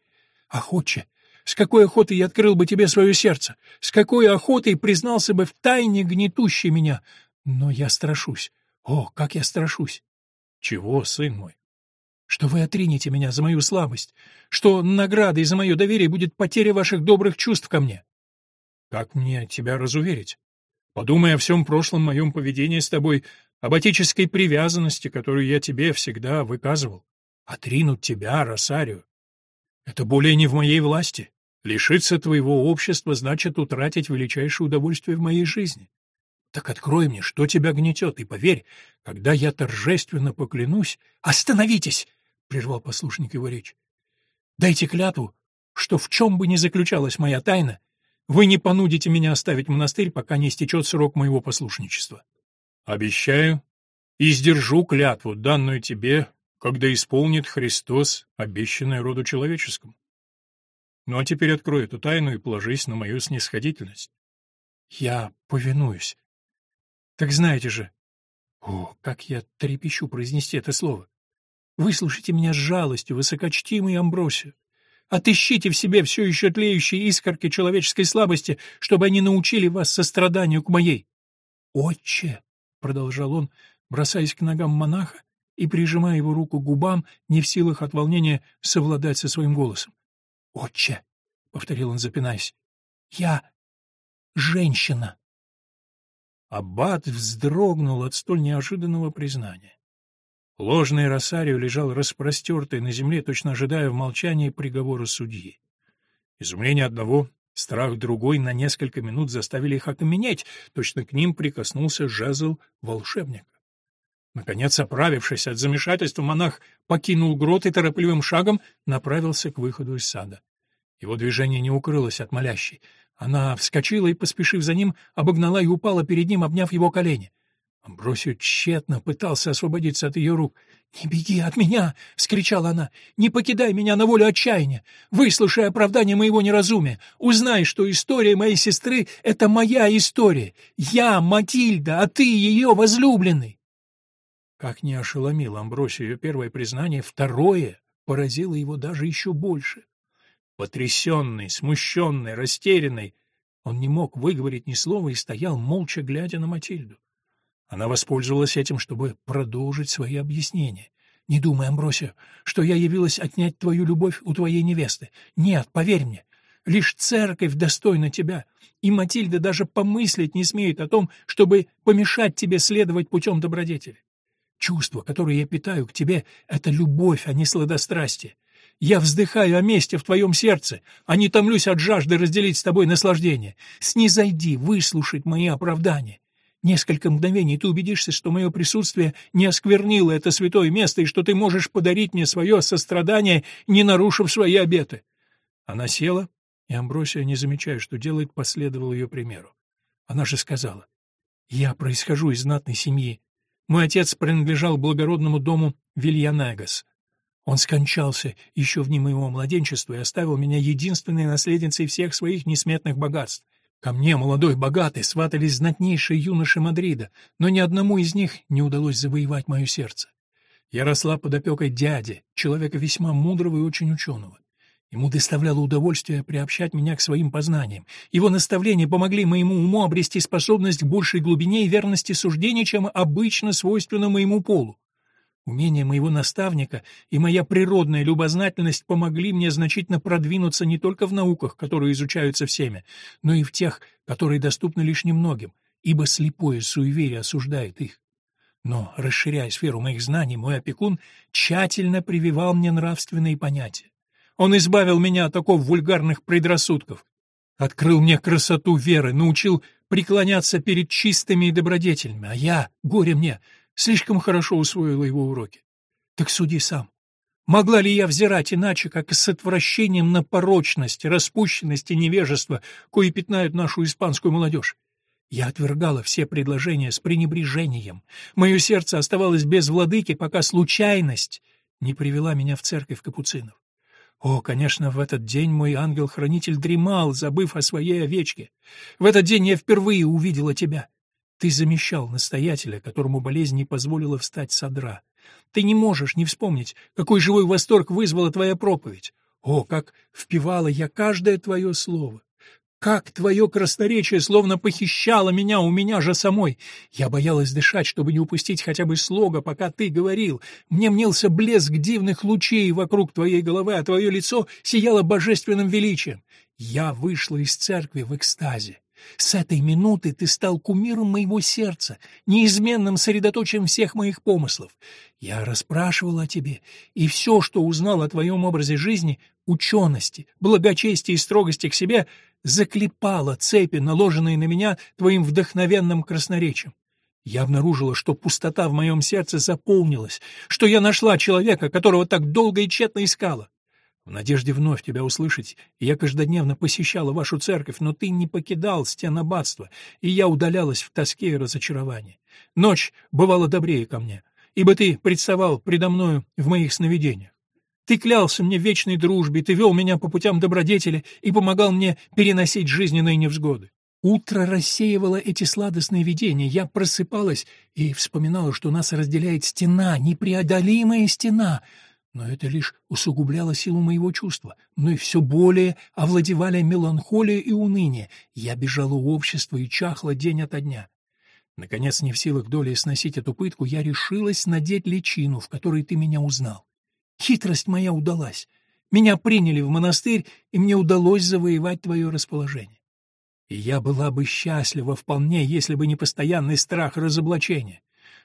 Ах, отче, с какой охотой я открыл бы тебе свое сердце, с какой охотой признался бы в тайне гнетущей меня. Но я страшусь. О, как я страшусь! Чего, сын мой? Что вы отринете меня за мою слабость, что наградой за мое доверие будет потеря ваших добрых чувств ко мне. Как мне тебя разуверить? Подумай о всем прошлом моем поведении с тобой, об отеческой привязанности, которую я тебе всегда выказывал. Отринуть тебя, Росарио. Это более не в моей власти. Лишиться твоего общества значит утратить величайшее удовольствие в моей жизни. Так открой мне, что тебя гнетет, и поверь, когда я торжественно поклянусь... Остановитесь! — прервал послушник его речь. Дайте клятву, что в чем бы ни заключалась моя тайна, вы не понудите меня оставить монастырь, пока не истечет срок моего послушничества. Обещаю и сдержу клятву, данную тебе, когда исполнит Христос, обещанное роду человеческому. Ну а теперь открой эту тайну и положись на мою снисходительность. Я повинуюсь. Так знаете же... О, как я трепещу произнести это слово. Выслушайте меня с жалостью, высокочтимый Амбросию. Отыщите в себе все еще тлеющие искорки человеческой слабости, чтобы они научили вас состраданию к моей. «Отче!» — продолжал он, бросаясь к ногам монаха и прижимая его руку к губам, не в силах от волнения совладать со своим голосом. «Отче!» — повторил он, запинаясь. «Я женщина!» Аббат вздрогнул от столь неожиданного признания. Ложный Росарио лежал распростертый на земле, точно ожидая в молчании приговора судьи. Изумление одного, страх другой на несколько минут заставили их окаменеть, точно к ним прикоснулся жезл волшебника. Наконец, оправившись от замешательства, монах покинул грот и торопливым шагом направился к выходу из сада. Его движение не укрылось от молящей. Она вскочила и, поспешив за ним, обогнала и упала перед ним, обняв его колени. Амбросио тщетно пытался освободиться от ее рук. «Не беги от меня!» — вскричала она. «Не покидай меня на волю отчаяния! Выслушай оправдание моего неразумия! Узнай, что история моей сестры — это моя история! Я Матильда, а ты ее возлюбленный!» Как не ошеломил Амбросию первое признание, второе поразило его даже еще больше. Потрясенный, смущенный, растерянный, он не мог выговорить ни слова и стоял, молча глядя на Матильду. Она воспользовалась этим, чтобы продолжить свои объяснения. «Не думай, Амбросио, что я явилась отнять твою любовь у твоей невесты. Нет, поверь мне, лишь церковь достойна тебя, и Матильда даже помыслить не смеет о том, чтобы помешать тебе следовать путем добродетели. Чувство, которое я питаю к тебе, — это любовь, а не сладострастие. Я вздыхаю о месте в твоем сердце, а не томлюсь от жажды разделить с тобой наслаждение. Снизойди, выслушать мои оправдания. Несколько мгновений ты убедишься, что мое присутствие не осквернило это святое место и что ты можешь подарить мне свое сострадание, не нарушив свои обеты. Она села, и Амбросия, не замечая, что делает, последовал ее примеру. Она же сказала, «Я происхожу из знатной семьи, мой отец принадлежал благородному дому Вильянагас. Он скончался еще в дни моего младенчества и оставил меня единственной наследницей всех своих несметных богатств. Ко мне, молодой богатый, сватались знатнейшие юноши Мадрида, но ни одному из них не удалось завоевать мое сердце. Я росла под опекой дяди, человека весьма мудрого и очень ученого. Ему доставляло удовольствие приобщать меня к своим познаниям. Его наставления помогли моему уму обрести способность к большей глубине и верности суждений, чем обычно свойственно моему полу. Умение моего наставника и моя природная любознательность помогли мне значительно продвинуться не только в науках, которые изучаются всеми, но и в тех, которые доступны лишь немногим, ибо слепое суеверие осуждает их. Но, расширяя сферу моих знаний, мой опекун тщательно прививал мне нравственные понятия. Он избавил меня от таких вульгарных предрассудков. Открыл мне красоту веры, научил преклоняться перед чистыми и добродетельными, а я, горе мне, слишком хорошо усвоила его уроки. Так суди сам. Могла ли я взирать иначе, как с отвращением на порочность, распущенность и невежество, кои пятнают нашу испанскую молодежь? Я отвергала все предложения с пренебрежением. Мое сердце оставалось без владыки, пока случайность не привела меня в церковь капуцинов. О, конечно, в этот день мой ангел-хранитель дремал, забыв о своей овечке. В этот день я впервые увидела тебя. Ты замещал настоятеля, которому болезнь не позволила встать с одра. Ты не можешь не вспомнить, какой живой восторг вызвала твоя проповедь. О, как впивала я каждое твое слово! Как твое красноречие словно похищало меня у меня же самой. Я боялась дышать, чтобы не упустить хотя бы слога, пока ты говорил. Мне мнился блеск дивных лучей вокруг твоей головы, а твое лицо сияло божественным величием. Я вышла из церкви в экстазе. С этой минуты ты стал кумиром моего сердца, неизменным средоточием всех моих помыслов. Я расспрашивал о тебе, и все, что узнал о твоем образе жизни, учености, благочестии и строгости к себе, заклепало цепи, наложенные на меня твоим вдохновенным красноречием. Я обнаружила, что пустота в моем сердце заполнилась, что я нашла человека, которого так долго и тщетно искала. В надежде вновь тебя услышать, я каждодневно посещала вашу церковь, но ты не покидал стен аббатства, и я удалялась в тоске и разочаровании. Ночь бывала добрее ко мне, ибо ты представал предо мною в моих сновидениях. Ты клялся мне вечной дружбе, ты вел меня по путям добродетели и помогал мне переносить жизненные невзгоды. Утро рассеивало эти сладостные видения. Я просыпалась и вспоминала, что нас разделяет стена, непреодолимая стена — но это лишь усугубляло силу моего чувства, но и все более овладевали меланхолия и уныние. Я бежала у общества и чахла день ото дня. Наконец, не в силах долей сносить эту пытку, я решилась надеть личину, в которой ты меня узнал. Хитрость моя удалась. Меня приняли в монастырь, и мне удалось завоевать твое расположение. И я была бы счастлива вполне, если бы не постоянный страх разоблачения.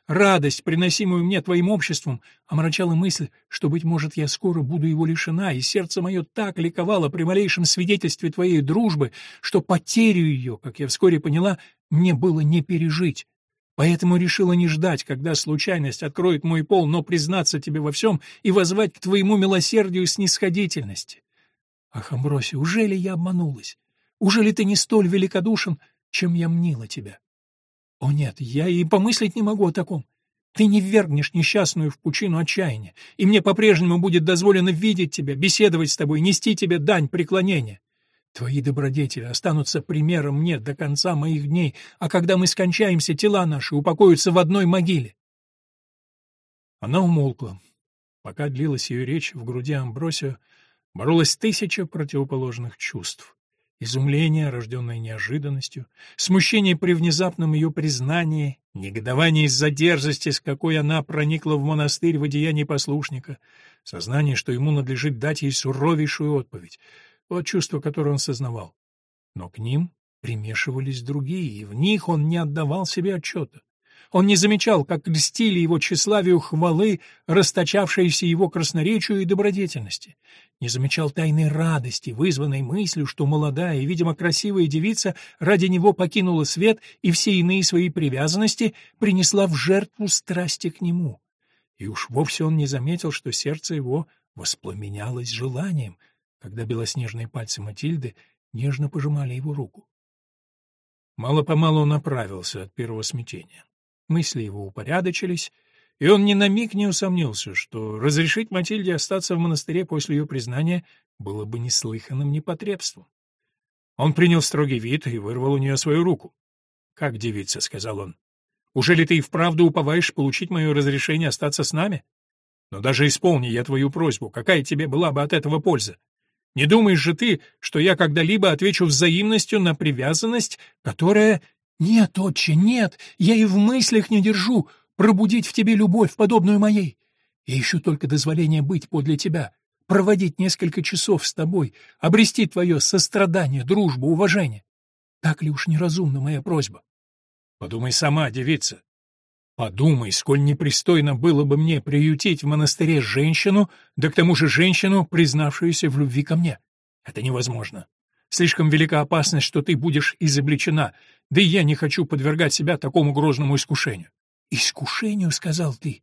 радость, приносимую мне твоим обществом, омрачала мысль, что, быть может, я скоро буду его лишена, и сердце мое так ликовало при малейшем свидетельстве твоей дружбы, что потерю ее, как я вскоре поняла, мне было не пережить. Поэтому решила не ждать, когда случайность откроет мой пол, но признаться тебе во всем и возвать к твоему милосердию и снисходительности. Ах, Амбросия, ужели я обманулась? Ужели ты не столь великодушен, чем я мнила тебя? О нет, я и помыслить не могу о таком. Ты не ввергнешь несчастную в пучину отчаяния, и мне по-прежнему будет дозволено видеть тебя, беседовать с тобой, нести тебе дань преклонения. Твои добродетели останутся примером мне до конца моих дней, а когда мы скончаемся, тела наши упокоятся в одной могиле. Она умолкла. Пока длилась ее речь, в груди Амбросио боролась тысяча противоположных чувств. Изумление, рожденное неожиданностью, смущение при внезапном ее признании, негодование из-за дерзости, с какой она проникла в монастырь в одеянии послушника, сознание, что ему надлежит дать ей суровейшую отповедь — вот чувство, которое он сознавал. Но к ним примешивались другие, и в них он не отдавал себе отчета. Он не замечал, как льстили его тщеславию хвалы, расточавшиеся его красноречию и добродетельности. Не замечал тайной радости, вызванной мыслью, что молодая и, видимо, красивая девица ради него покинула свет и все иные свои привязанности принесла в жертву страсти к нему. И уж вовсе он не заметил, что сердце его воспламенялось желанием, когда белоснежные пальцы Матильды нежно пожимали его руку. Мало-помалу он оправился от первого смятения. Мысли его упорядочились, и он ни на миг не усомнился, что разрешить Матильде остаться в монастыре после ее признания было бы неслыханным непотребством. Он принял строгий вид и вырвал у нее свою руку. «Как девица», — сказал он, — «уже ли ты и вправду уповаешь получить мое разрешение остаться с нами? Но даже исполни я твою просьбу, какая тебе была бы от этого польза? Не думаешь же ты, что я когда-либо отвечу взаимностью на привязанность, которая... Нет, отче, нет, я и в мыслях не держу пробудить в тебе любовь, подобную моей. Я ищу только дозволения быть подле тебя, проводить несколько часов с тобой, обрести твое сострадание, дружбу, уважение. Так ли уж неразумна моя просьба? Подумай сама, девица. Подумай, сколь непристойно было бы мне приютить в монастыре женщину, да к тому же женщину, признавшуюся в любви ко мне. Это невозможно. Слишком велика опасность, что ты будешь изобличена, да и я не хочу подвергать себя такому грозному искушению. Искушению, сказал ты.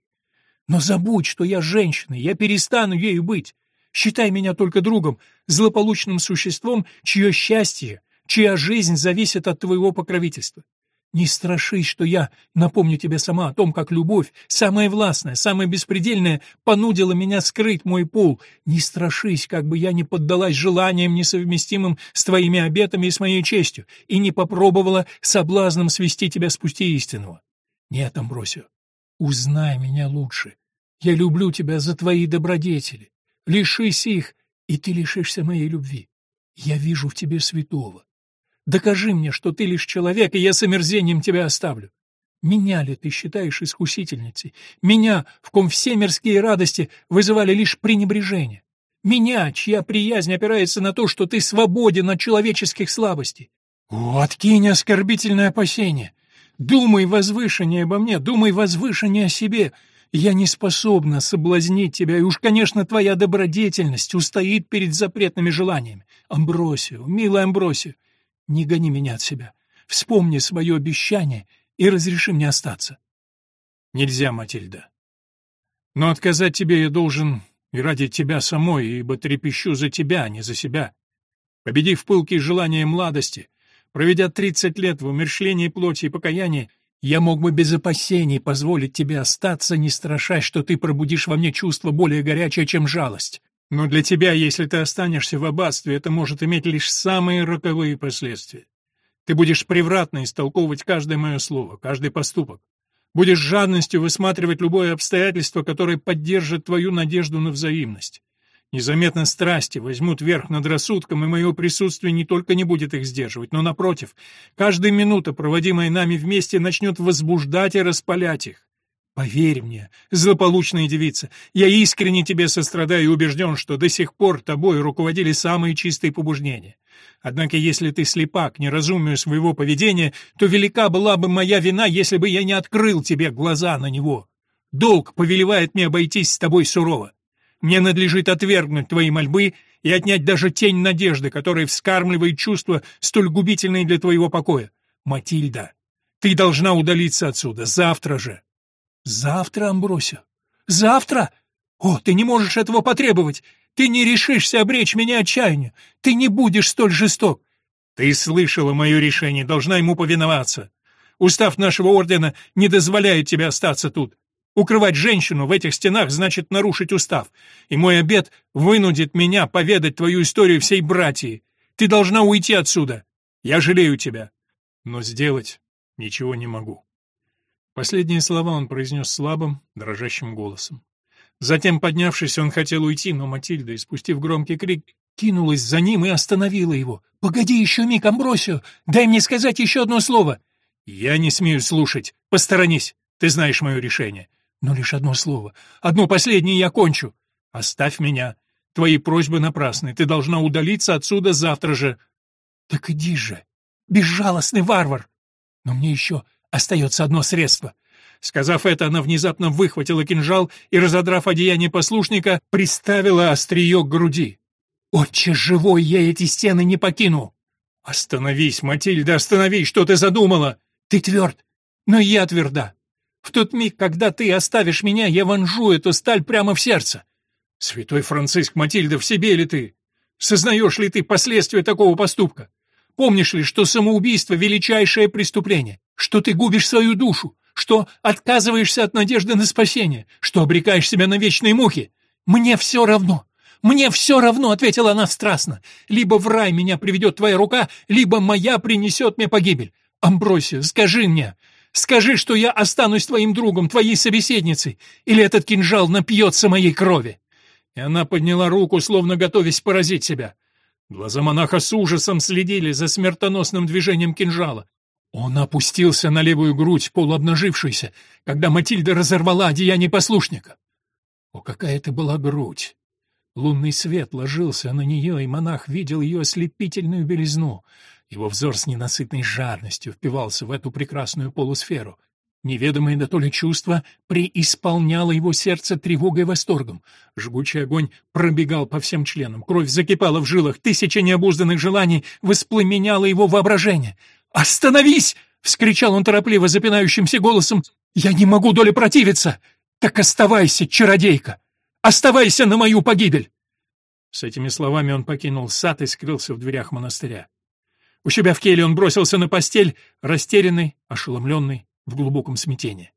Но забудь, что я женщина, я перестану ею быть. Считай меня только другом, злополучным существом, чье счастье, чья жизнь зависит от твоего покровительства. Не страшись, что я напомню тебе сама о том, как любовь, самая властная, самая беспредельная, понудила меня скрыть мой пол. Не страшись, как бы я не поддалась желаниям, несовместимым с твоими обетами и с моей честью, и не попробовала соблазном свести тебя с пути истинного. Нет, Амбросио, узнай меня лучше. Я люблю тебя за твои добродетели. Лишись их, и ты лишишься моей любви. Я вижу в тебе святого. Докажи мне, что ты лишь человек, и я с омерзением тебя оставлю. Меня ли ты считаешь искусительницей? Меня, в ком все мирские радости вызывали лишь пренебрежение? Меня, чья приязнь опирается на то, что ты свободен от человеческих слабостей? Откинь оскорбительное опасение. Думай возвышеннее обо мне, думай возвышеннее о себе. Я не способна соблазнить тебя, и уж, конечно, твоя добродетельность устоит перед запретными желаниями. Амбросио, милый Амбросио, не гони меня от себя. Вспомни свое обещание и разреши мне остаться. Нельзя, Матильда. Но отказать тебе я должен и ради тебя самой, ибо трепещу за тебя, а не за себя. Победив пылкие желания младости, проведя тридцать лет в умершлении плоти и покаянии, я мог бы без опасений позволить тебе остаться, не страшась, что ты пробудишь во мне чувство более горячее, чем жалость. Но для тебя, если ты останешься в аббатстве, это может иметь лишь самые роковые последствия. Ты будешь превратно истолковывать каждое мое слово, каждый поступок. Будешь жадностью высматривать любое обстоятельство, которое поддержит твою надежду на взаимность. Незаметно страсти возьмут верх над рассудком, и мое присутствие не только не будет их сдерживать, но, напротив, каждая минута, проводимая нами вместе, начнет возбуждать и распалять их. Поверь мне, злополучная девица, я искренне тебе сострадаю и убежден, что до сих пор тобой руководили самые чистые побуждения. Однако, если ты слепа к неразумию своего поведения, то велика была бы моя вина, если бы я не открыл тебе глаза на него. Долг повелевает мне обойтись с тобой сурово. Мне надлежит отвергнуть твои мольбы и отнять даже тень надежды, которая вскармливает чувства, столь губительные для твоего покоя. Матильда, ты должна удалиться отсюда завтра же. Завтра, Амбросио? Завтра? О, ты не можешь этого потребовать. Ты не решишься обречь меня отчаянию. Ты не будешь столь жесток. Ты слышала мое решение, должна ему повиноваться. Устав нашего ордена не дозволяет тебе остаться тут. Укрывать женщину в этих стенах значит нарушить устав, и мой обет вынудит меня поведать твою историю всей братьи. Ты должна уйти отсюда. Я жалею тебя, но сделать ничего не могу. Последние слова он произнес слабым, дрожащим голосом. Затем, поднявшись, он хотел уйти, но Матильда, испустив громкий крик, кинулась за ним и остановила его. «Погоди еще миг, Амбросио! Дай мне сказать еще одно слово!» «Я не смею слушать. Посторонись. Ты знаешь мое решение. Но лишь одно слово. Одно последнее я кончу. Оставь меня. Твои просьбы напрасны. Ты должна удалиться отсюда завтра же». «Так иди же, безжалостный варвар! Но мне еще Остается одно средство. Сказав это, она внезапно выхватила кинжал и, разодрав одеяние послушника, приставила острие к груди. «Отче живой, я эти стены не покину!» «Остановись, Матильда, остановись, что ты задумала?» «Ты тверд, но я тверда. В тот миг, когда ты оставишь меня, я вонжу эту сталь прямо в сердце. Святой Франциск, Матильда, в себе ли ты? Сознаешь ли ты последствия такого поступка? Помнишь ли, что самоубийство — величайшее преступление, что ты губишь свою душу, что отказываешься от надежды на спасение, что обрекаешь себя на вечные муки? Мне все равно. Мне все равно, — ответила она страстно. Либо в рай меня приведет твоя рука, либо моя принесет мне погибель. Амбросия, скажи мне, скажи, что я останусь твоим другом, твоей собеседницей, или этот кинжал напьется моей крови. И она подняла руку, словно готовясь поразить себя. Глаза монаха с ужасом следили за смертоносным движением кинжала. Он опустился на левую грудь, полуобнажившуюся, когда Матильда разорвала одеяние послушника. О, какая это была грудь! Лунный свет ложился на нее, и монах видел ее ослепительную белизну. Его взор с ненасытной жадностью впивался в эту прекрасную полусферу. Неведомое да то ли чувство преисполняло его сердце тревогой и восторгом. Жгучий огонь пробегал по всем членам, кровь закипала в жилах, тысяча необузданных желаний воспламеняла его воображение. «Остановись!» — вскричал он торопливо запинающимся голосом. «Я не могу доли противиться! Так оставайся, чародейка! Оставайся на мою погибель!» С этими словами он покинул сад и скрылся в дверях монастыря. У себя в келье он бросился на постель, растерянный, ошеломленный, в глубоком смятении.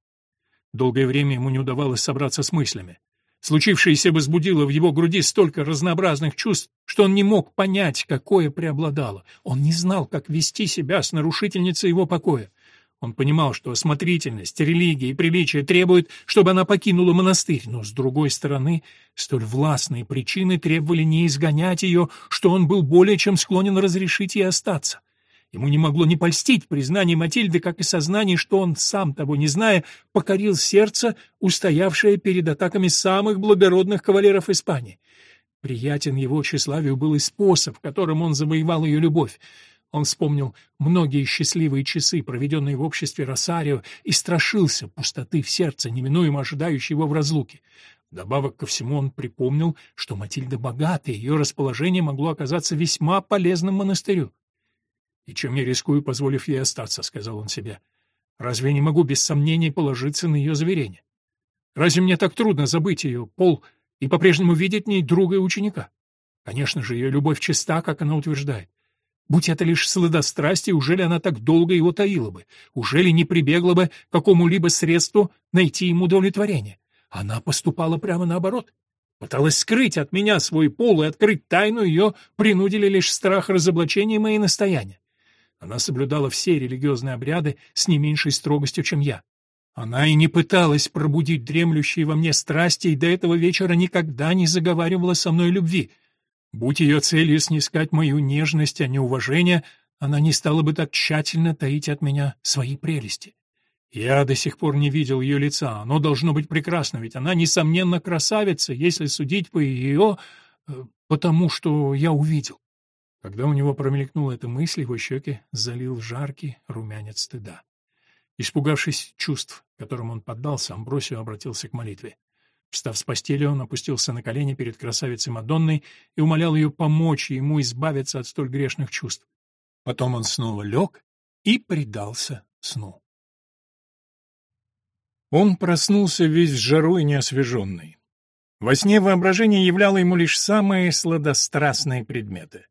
Долгое время ему не удавалось собраться с мыслями. Случившееся возбудило в его груди столько разнообразных чувств, что он не мог понять, какое преобладало. Он не знал, как вести себя с нарушительницей его покоя. Он понимал, что осмотрительность, религия и приличие требуют, чтобы она покинула монастырь, но, с другой стороны, столь властные причины требовали не изгонять ее, что он был более чем склонен разрешить ей остаться. Ему не могло не польстить признание Матильды, как и сознание, что он, сам того не зная, покорил сердце, устоявшее перед атаками самых благородных кавалеров Испании. Приятен его тщеславию был и способ, которым он завоевал ее любовь. Он вспомнил многие счастливые часы, проведенные в обществе Росарио, и страшился пустоты в сердце, неминуемо ожидающей его в разлуке. Добавок ко всему он припомнил, что Матильда богата, и ее расположение могло оказаться весьма полезным монастырю. «И чем я рискую, позволив ей остаться?» — сказал он себе. «Разве не могу без сомнений положиться на ее заверение? Разве мне так трудно забыть ее пол и по-прежнему видеть в ней друга и ученика? Конечно же, ее любовь чиста, как она утверждает. Будь это лишь сладострастие, ужели она так долго его таила бы? Ужели не прибегла бы к какому-либо средству найти ему удовлетворение? Она поступала прямо наоборот. Пыталась скрыть от меня свой пол и открыть тайну ее принудили лишь страх разоблачения мои настояния. Она соблюдала все религиозные обряды с не меньшей строгостью, чем я. Она и не пыталась пробудить дремлющие во мне страсти, и до этого вечера никогда не заговаривала со мной любви. Будь ее целью снискать мою нежность, а не уважение, она не стала бы так тщательно таить от меня свои прелести. Я до сих пор не видел ее лица. Оно должно быть прекрасно, ведь она, несомненно, красавица, если судить по ее... Э, потому что я увидел. Когда у него промелькнула эта мысль, его щеки залил жаркий румянец стыда. Испугавшись чувств, которым он поддался, Амбросио обратился к молитве. Встав с постели, он опустился на колени перед красавицей Мадонной и умолял ее помочь ему избавиться от столь грешных чувств. Потом он снова лег и предался сну. Он проснулся весь в жару и неосвеженный. Во сне воображение являло ему лишь самые сладострастные предметы.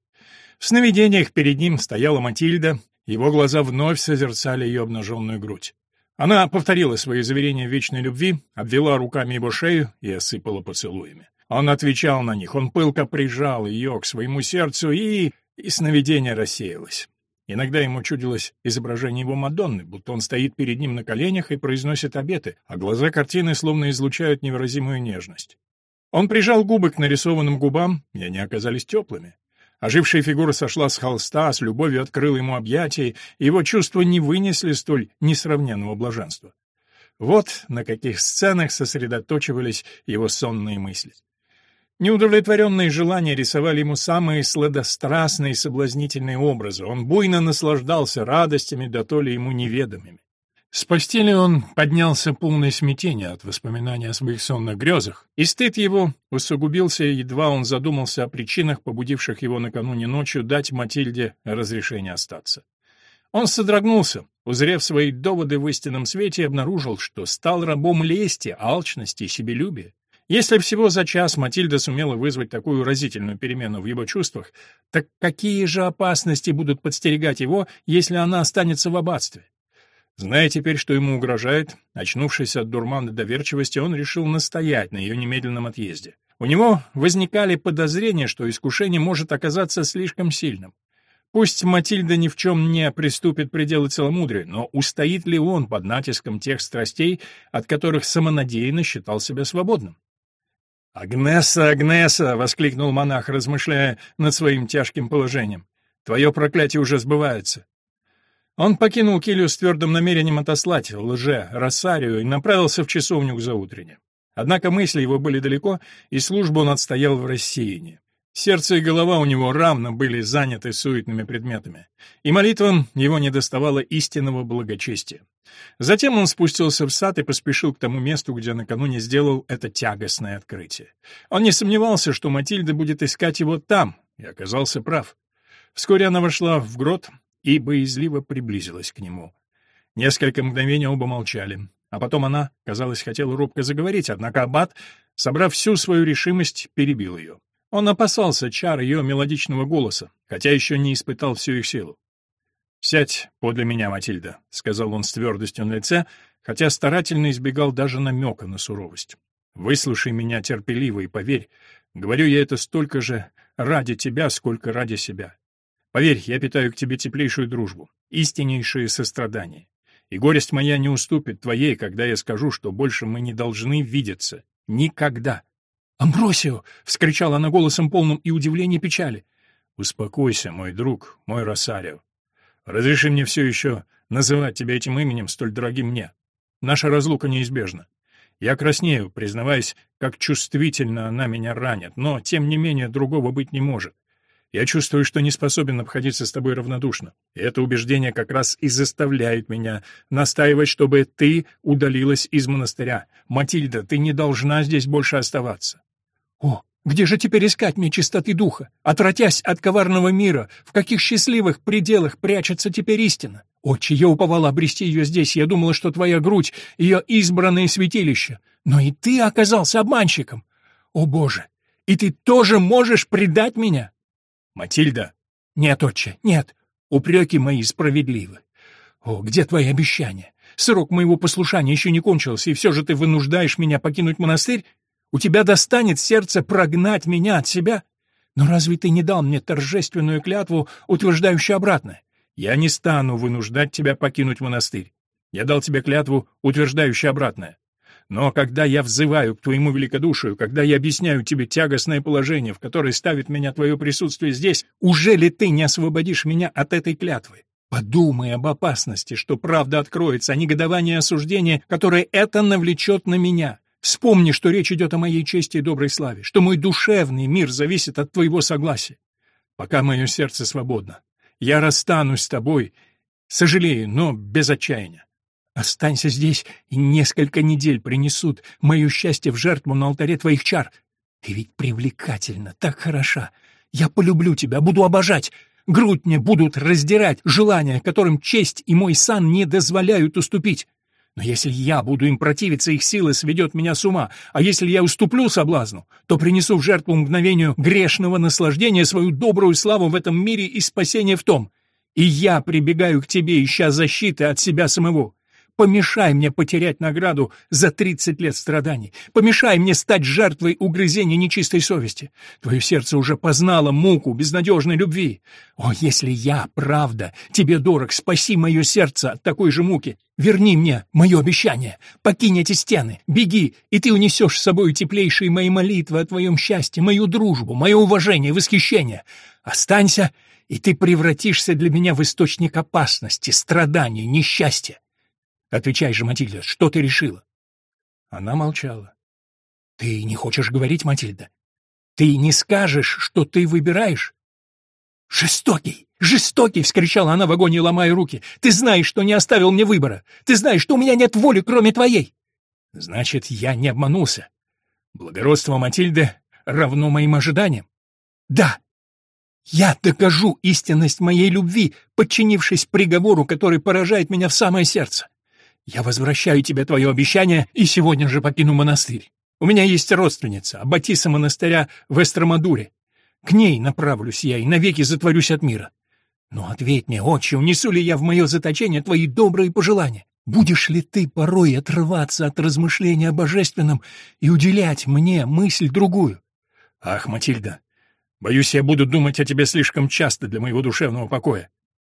В сновидениях перед ним стояла Матильда, его глаза вновь созерцали ее обнаженную грудь. Она повторила свои заверения вечной любви, обвела руками его шею и осыпала поцелуями. Он отвечал на них, он пылко прижал ее к своему сердцу, и... и сновидение рассеялось. Иногда ему чудилось изображение его Мадонны, будто он стоит перед ним на коленях и произносит обеты, а глаза картины словно излучают невыразимую нежность. Он прижал губы к нарисованным губам, и они оказались теплыми. Ожившая фигура сошла с холста, с любовью открыла ему объятия, и его чувства не вынесли столь несравненного блаженства. Вот на каких сценах сосредоточивались его сонные мысли. Неудовлетворенные желания рисовали ему самые сладострастные и соблазнительные образы. Он буйно наслаждался радостями, да то ли ему неведомыми. С постели он поднялся полное смятение от воспоминания о своих сонных грезах, и стыд его усугубился, едва он задумался о причинах, побудивших его накануне ночью дать Матильде разрешение остаться. Он содрогнулся, узрев свои доводы в истинном свете, обнаружил, что стал рабом лести, алчности и себелюбия. Если всего за час Матильда сумела вызвать такую разительную перемену в его чувствах, так какие же опасности будут подстерегать его, если она останется в аббатстве? Зная теперь, что ему угрожает, очнувшись от дурмана доверчивости, он решил настоять на ее немедленном отъезде. У него возникали подозрения, что искушение может оказаться слишком сильным. Пусть Матильда ни в чем не приступит пределы целомудрия, но устоит ли он под натиском тех страстей, от которых самонадеянно считал себя свободным? «Агнеса, Агнеса!» — воскликнул монах, размышляя над своим тяжким положением. «Твое проклятие уже сбывается. Он покинул Килью с твердым намерением отослать лже Росарию и направился в часовню к заутренне. Однако мысли его были далеко, и службу он отстоял в рассеянии. Сердце и голова у него равно были заняты суетными предметами, и молитвам его не доставало истинного благочестия. Затем он спустился в сад и поспешил к тому месту, где накануне сделал это тягостное открытие. Он не сомневался, что Матильда будет искать его там, и оказался прав. Вскоре она вошла в грот, и боязливо приблизилась к нему. Несколько мгновений оба молчали, а потом она, казалось, хотела робко заговорить, однако Аббат, собрав всю свою решимость, перебил ее. Он опасался чар ее мелодичного голоса, хотя еще не испытал всю их силу. «Сядь подле меня, Матильда», — сказал он с твердостью на лице, хотя старательно избегал даже намека на суровость. «Выслушай меня терпеливо и поверь, говорю я это столько же ради тебя, сколько ради себя. Поверь, я питаю к тебе теплейшую дружбу, истиннейшее сострадание. И горесть моя не уступит твоей, когда я скажу, что больше мы не должны видеться. Никогда. «Амбросио!» — вскричала она голосом полным и удивления и печали. «Успокойся, мой друг, мой Росарио. Разреши мне все еще называть тебя этим именем, столь дорогим мне. Наша разлука неизбежна. Я краснею, признаваясь, как чувствительно она меня ранит, но, тем не менее, другого быть не может. Я чувствую, что не способен обходиться с тобой равнодушно. И это убеждение как раз и заставляет меня настаивать, чтобы ты удалилась из монастыря. Матильда, ты не должна здесь больше оставаться. О, где же теперь искать мне чистоты духа? Отвратясь от коварного мира, в каких счастливых пределах прячется теперь истина? Отче, я уповала обрести ее здесь, я думала, что твоя грудь — ее избранное святилище. Но и ты оказался обманщиком. О, Боже, и ты тоже можешь предать меня? Матильда? Нет, отче, нет. Упреки мои справедливы. О, где твои обещания? Срок моего послушания еще не кончился, и все же ты вынуждаешь меня покинуть монастырь? У тебя достанет сердце прогнать меня от себя? Но разве ты не дал мне торжественную клятву, утверждающую обратное? Я не стану вынуждать тебя покинуть монастырь. Я дал тебе клятву, утверждающую обратное. Но когда я взываю к твоему великодушию, когда я объясняю тебе тягостное положение, в которое ставит меня твое присутствие здесь, уже ли ты не освободишь меня от этой клятвы? Подумай об опасности, что правда откроется, о негодовании и осуждении, которое это навлечет на меня. Вспомни, что речь идет о моей чести и доброй славе, что мой душевный мир зависит от твоего согласия. Пока мое сердце свободно, я расстанусь с тобой, сожалею, но без отчаяния. Останься здесь, и несколько недель принесут мое счастье в жертву на алтаре твоих чар. Ты ведь привлекательна, так хороша. Я полюблю тебя, буду обожать. Грудь мне будут раздирать желания, которым честь и мой сан не дозволяют уступить. Но если я буду им противиться, их сила сведет меня с ума, а если я уступлю соблазну, то принесу в жертву мгновению грешного наслаждения свою добрую славу в этом мире и спасение в том. И я прибегаю к тебе, ища защиты от себя самого. Помешай мне потерять награду за тридцать лет страданий. Помешай мне стать жертвой угрызения нечистой совести. Твое сердце уже познало муку безнадежной любви. О, если я, правда, тебе дорог, спаси мое сердце от такой же муки. Верни мне мое обещание. Покинь эти стены, беги, и ты унесешь с собой теплейшие мои молитвы о твоем счастье, мою дружбу, мое уважение восхищение. Останься, и ты превратишься для меня в источник опасности, страданий, несчастья. Отвечай же, Матильда, что ты решила? Она молчала. Ты не хочешь говорить, Матильда? Ты не скажешь, что ты выбираешь? Жестокий, жестокий, вскричала она в агонии, ломая руки. Ты знаешь, что не оставил мне выбора. Ты знаешь, что у меня нет воли, кроме твоей. Значит, я не обманулся. Благородство Матильды равно моим ожиданиям. Да, я докажу истинность моей любви, подчинившись приговору, который поражает меня в самое сердце. Я возвращаю тебе твое обещание и сегодня же покину монастырь. У меня есть родственница, аббатиса монастыря в Эстромадуре. К ней направлюсь я и навеки затворюсь от мира. Но ответь мне, отче, унесу ли я в мое заточение твои добрые пожелания? Будешь ли ты порой отрываться от размышления о божественном и уделять мне мысль другую? Ах, Матильда, боюсь, я буду думать о тебе слишком часто для моего душевного покоя.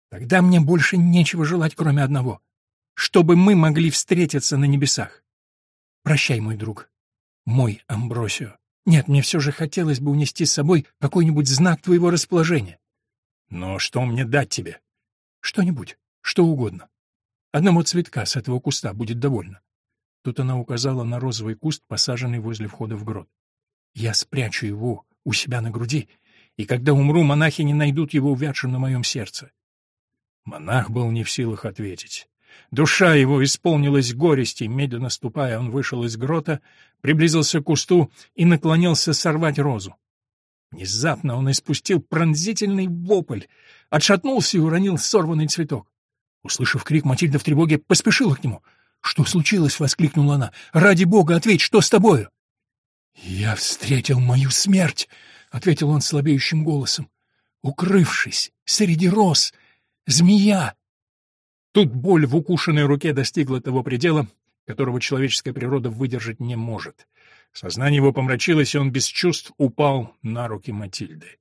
Тогда мне больше нечего желать, кроме одного чтобы мы могли встретиться на небесах. Прощай, мой друг, мой Амбросио. Нет, мне все же хотелось бы унести с собой какой-нибудь знак твоего расположения. Но что мне дать тебе? Что-нибудь, что угодно. Одного цветка с этого куста будет довольно. Тут она указала на розовый куст, посаженный возле входа в грот. Я спрячу его у себя на груди, и когда умру, монахи не найдут его увядшим на моем сердце. Монах был не в силах ответить. Душа его исполнилась горести, медленно ступая, он вышел из грота, приблизился к кусту и наклонился сорвать розу. Внезапно он испустил пронзительный вопль, отшатнулся и уронил сорванный цветок. Услышав крик, Матильда в тревоге поспешила к нему. «Что случилось?» — воскликнула она. «Ради бога, ответь, что с тобою?» «Я встретил мою смерть», — ответил он слабеющим голосом. «Укрывшись среди роз, змея Тут боль в укушенной руке достигла того предела, которого человеческая природа выдержать не может. Сознание его помрачилось, и он без чувств упал на руки Матильды.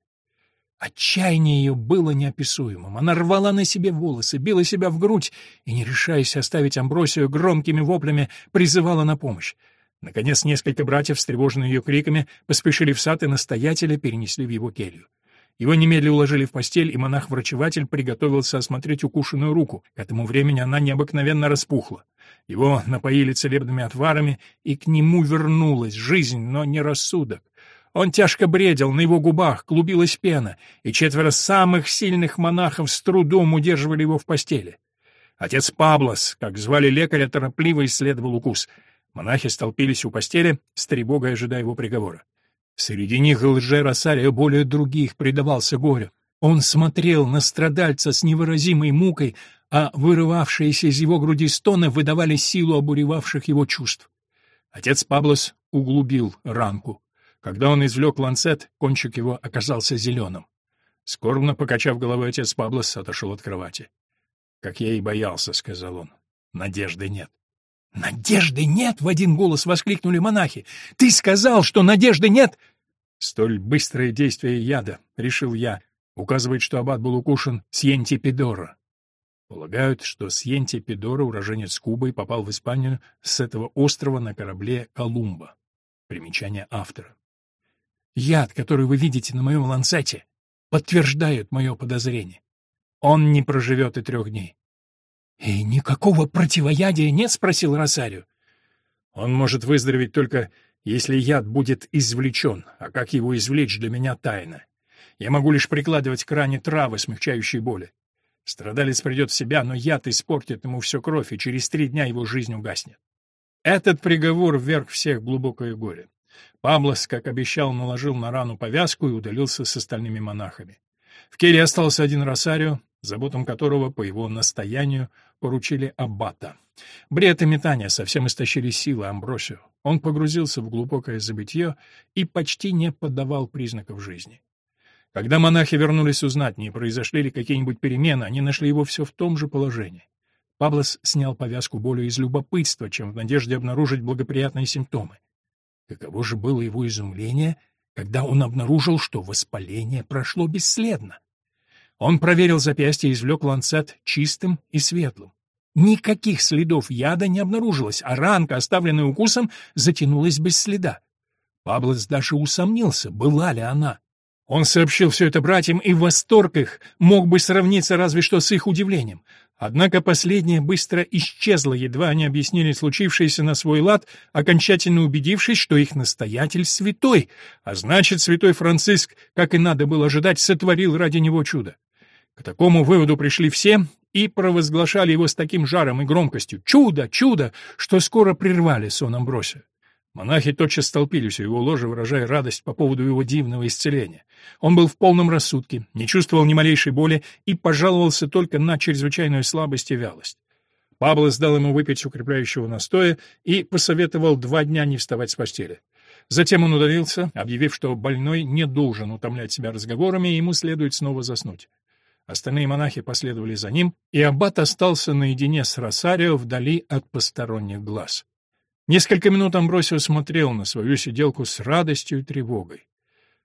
Отчаяние ее было неописуемым. Она рвала на себе волосы, била себя в грудь и, не решаясь оставить Амбросию, громкими воплями призывала на помощь. Наконец, несколько братьев, встревоженные ее криками, поспешили в сад и настоятеля перенесли в его келью. Его немедленно уложили в постель, и монах-врачеватель приготовился осмотреть укушенную руку. К этому времени она необыкновенно распухла. Его напоили целебными отварами, и к нему вернулась жизнь, но не рассудок. Он тяжко бредил, на его губах клубилась пена, и четверо самых сильных монахов с трудом удерживали его в постели. Отец Паблос, как звали лекаря, торопливо исследовал укус. Монахи столпились у постели, с тревогой ожидая его приговора. Среди них лже-Росарио более других предавался горю. Он смотрел на страдальца с невыразимой мукой, а вырывавшиеся из его груди стоны выдавали силу обуревавших его чувств. Отец Паблос углубил ранку. Когда он извлек ланцет, кончик его оказался зеленым. Скорбно покачав головой, отец Паблос отошел от кровати. «Как я и боялся», — сказал он. «Надежды нет». «Надежды нет!» — в один голос воскликнули монахи. «Ты сказал, что надежды нет!» Столь быстрое действие яда, решил я, указывает, что аббат был укушен Сьенти Пидора. Полагают, что Сьенти Пидора, уроженец Кубы, и попал в Испанию с этого острова на корабле «Колумба». Примечание автора. Яд, который вы видите на моем ланцете, подтверждает мое подозрение. он не проживет и трех дней. — И никакого противоядия нет? — спросил Росарио. — Он может выздороветь только, если яд будет извлечен, а как его извлечь для меня тайна. Я могу лишь прикладывать к ране травы, смягчающие боли. Страдалец придет в себя, но яд испортит ему всю кровь, и через три дня его жизнь угаснет. Этот приговор вверг всех глубокое горе. Паблос, как обещал, наложил на рану повязку и удалился с остальными монахами. В келье остался один Росарио, заботам которого, по его настоянию, поручили аббата. Бред и метания совсем истощили силы Амбросио. Он погрузился в глубокое забытье и почти не подавал признаков жизни. Когда монахи вернулись узнать, не произошли ли какие-нибудь перемены, они нашли его все в том же положении. Паблос снял повязку более из любопытства, чем в надежде обнаружить благоприятные симптомы. Каково же было его изумление, когда он обнаружил, что воспаление прошло бесследно. Он проверил запястье и извлек ланцет чистым и светлым. Никаких следов яда не обнаружилось, а ранка, оставленная укусом, затянулась без следа. Паблос даже усомнился, была ли она. Он сообщил все это братьям, и восторг их мог бы сравниться разве что с их удивлением. Однако последнее быстро исчезло, едва они объяснили случившееся на свой лад, окончательно убедившись, что их настоятель святой, а значит, святой Франциск, как и надо было ожидать, сотворил ради него чудо. К такому выводу пришли все и провозглашали его с таким жаром и громкостью «Чудо! Чудо!», что скоро прервали сон Амбросия. Монахи тотчас столпились у его ложа, выражая радость по поводу его дивного исцеления. Он был в полном рассудке, не чувствовал ни малейшей боли и пожаловался только на чрезвычайную слабость и вялость. Пабло сдал ему выпить укрепляющего настоя и посоветовал два дня не вставать с постели. Затем он удалился, объявив, что больной не должен утомлять себя разговорами, и ему следует снова заснуть. Остальные монахи последовали за ним, и аббат остался наедине с Росарио вдали от посторонних глаз. Несколько минут Амбросио смотрел на свою сиделку с радостью и тревогой.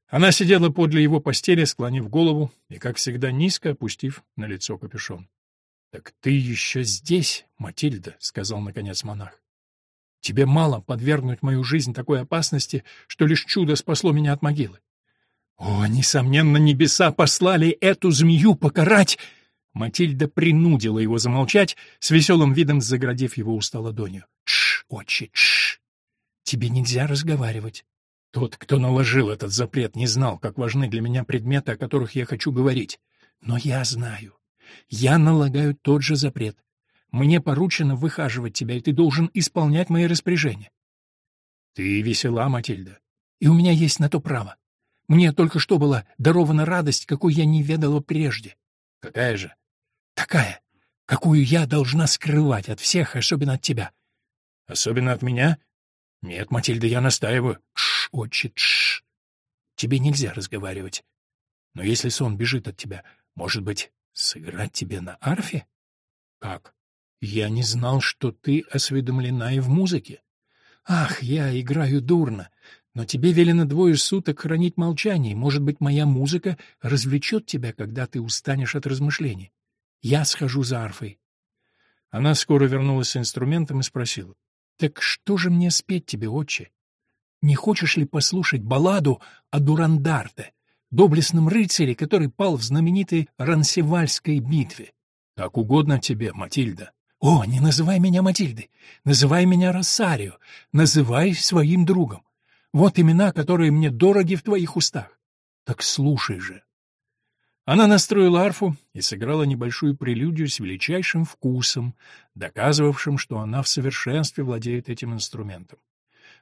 Она сидела подле его постели, склонив голову и, как всегда, низко опустив на лицо капюшон. — Так ты еще здесь, Матильда, — сказал наконец монах. — Тебе мало подвергнуть мою жизнь такой опасности, что лишь чудо спасло меня от могилы. О, несомненно, небеса послали эту змею покарать! Матильда принудила его замолчать, с веселым видом заградив его уста ладонью. Тш, отче, тш. Тебе нельзя разговаривать. Тот, кто наложил этот запрет, не знал, как важны для меня предметы, о которых я хочу говорить. Но я знаю. Я налагаю тот же запрет. Мне поручено выхаживать тебя, и ты должен исполнять мои распоряжения. Ты весела, Матильда, и у меня есть на то право. Мне только что была дарована радость, какой я не ведала прежде. Какая же? Такая, какую я должна скрывать от всех, особенно от тебя. Особенно от меня? Нет, Матильда, я настаиваю. Тш, отче, тш. Тебе нельзя разговаривать. Но если сон бежит от тебя, может быть, сыграть тебе на арфе? Как? Я не знал, что ты осведомлена и в музыке. Ах, я играю дурно. Но тебе велено двое суток хранить молчание, может быть, моя музыка развлечет тебя, когда ты устанешь от размышлений. Я схожу за арфой. Она скоро вернулась с инструментом и спросила. — Так что же мне спеть тебе, отче? Не хочешь ли послушать балладу о Дурандарте, доблестном рыцаре, который пал в знаменитой Рансевальской битве? — Как угодно тебе, Матильда. — О, не называй меня Матильдой, называй меня Росарио, называй своим другом. Вот имена, которые мне дороги в твоих устах. Так слушай же. Она настроила арфу и сыграла небольшую прелюдию с величайшим вкусом, доказывавшим, что она в совершенстве владеет этим инструментом.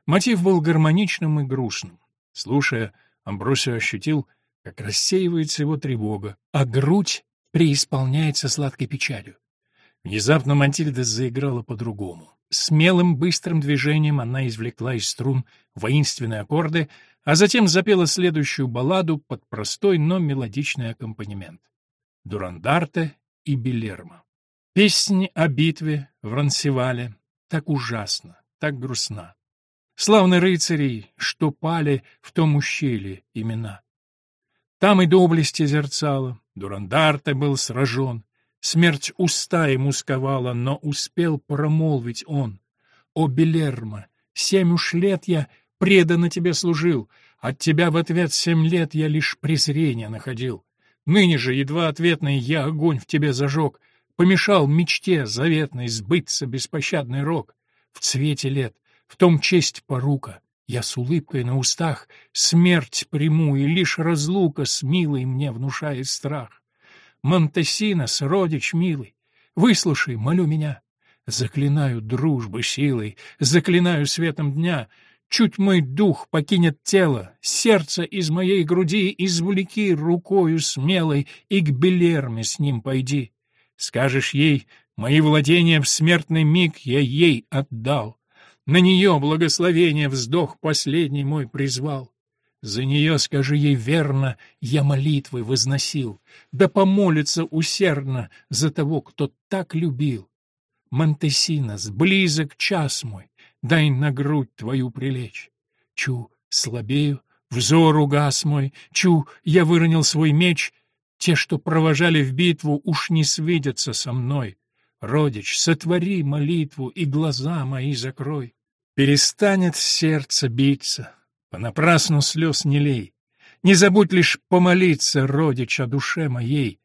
Мотив был гармоничным и грустным. Слушая, Амбросио ощутил, как рассеивается его тревога, а грудь преисполняется сладкой печалью. Внезапно Матильда заиграла по-другому. Смелым быстрым движением она извлекла из струн воинственные аккорды, а затем запела следующую балладу под простой, но мелодичный аккомпанемент. Дурандарте и Белермо. Песнь о битве в Рансевале так ужасна, так грустна. Славны рыцари, что пали в том ущелье имена. Там и доблесть зерцала, Дурандарте был сражен, смерть уста ему сковала, но успел промолвить он. «О, Белермо, семь уж лет я преданно тебе служил. От тебя в ответ семь лет я лишь презрение находил. Ныне же, едва ответный, я огонь в тебе зажег, Помешал мечте заветной сбыться беспощадный рок. В цвете лет, в том честь порука, я с улыбкой на устах смерть приму, и лишь разлука с милой мне внушает страх. Монтесинос, родич милый, выслушай, молю меня. Заклинаю дружбы силой, заклинаю светом дня. Чуть мой дух покинет тело, сердце из моей груди извлеки рукою смелой и к Белерме с ним пойди. Скажешь ей, мои владения в смертный миг я ей отдал. На нее благословение вздох последний мой призвал. За нее, скажи ей верно, я молитвы возносил, да помолится усердно за того, кто так любил. Монтесинос, близок час мой, дай на грудь твою прилечь. Чу, слабею, взор угас мой, чу, я выронил свой меч — те, что провожали в битву, уж не свидятся со мной. Родич, сотвори молитву и глаза мои закрой. Перестанет сердце биться, понапрасну слез не лей. Не забудь лишь помолиться, родич, о душе моей.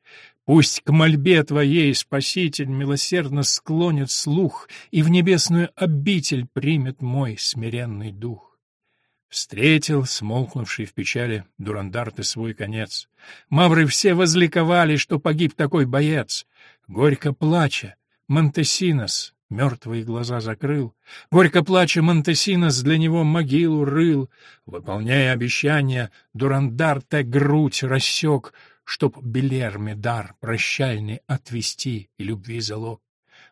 Пусть к мольбе твоей Спаситель милосердно склонит слух и в небесную обитель примет мой смиренный дух. Встретил, смолкнувший в печали, Дурандарты свой конец. Мавры все возликовали, что погиб такой боец. Горько плача, Монтесинос мертвые глаза закрыл. Горько плача, Монтесинос для него могилу рыл. Выполняя обещания, Дурандарте грудь рассек, чтоб Белерме дар прощальный отвести и любви залог.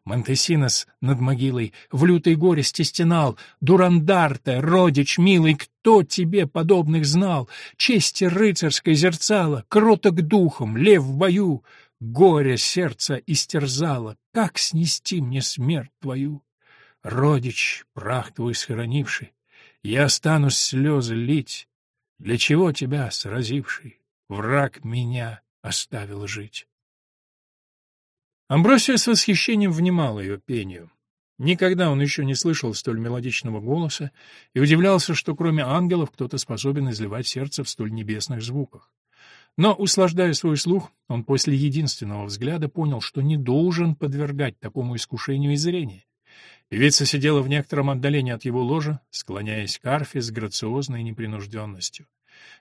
Монтесинос над могилой в лютой горести стенал. Дурандарте, родич милый, кто тебе подобных знал? Чести рыцарской зерцала, кроток духом, лев в бою. Горе сердца истерзало, как снести мне смерть твою? Родич, прах твой схоронивший, я останусь слезы лить. Для чего тебя, сразивший, враг меня оставил жить? Амбросия с восхищением внимал ее пению. Никогда он еще не слышал столь мелодичного голоса и удивлялся, что кроме ангелов кто-то способен изливать сердце в столь небесных звуках. Но, услаждая свой слух, он после единственного взгляда понял, что не должен подвергать такому искушению и зрения. Певица сидела в некотором отдалении от его ложа, склоняясь к арфе с грациозной непринужденностью.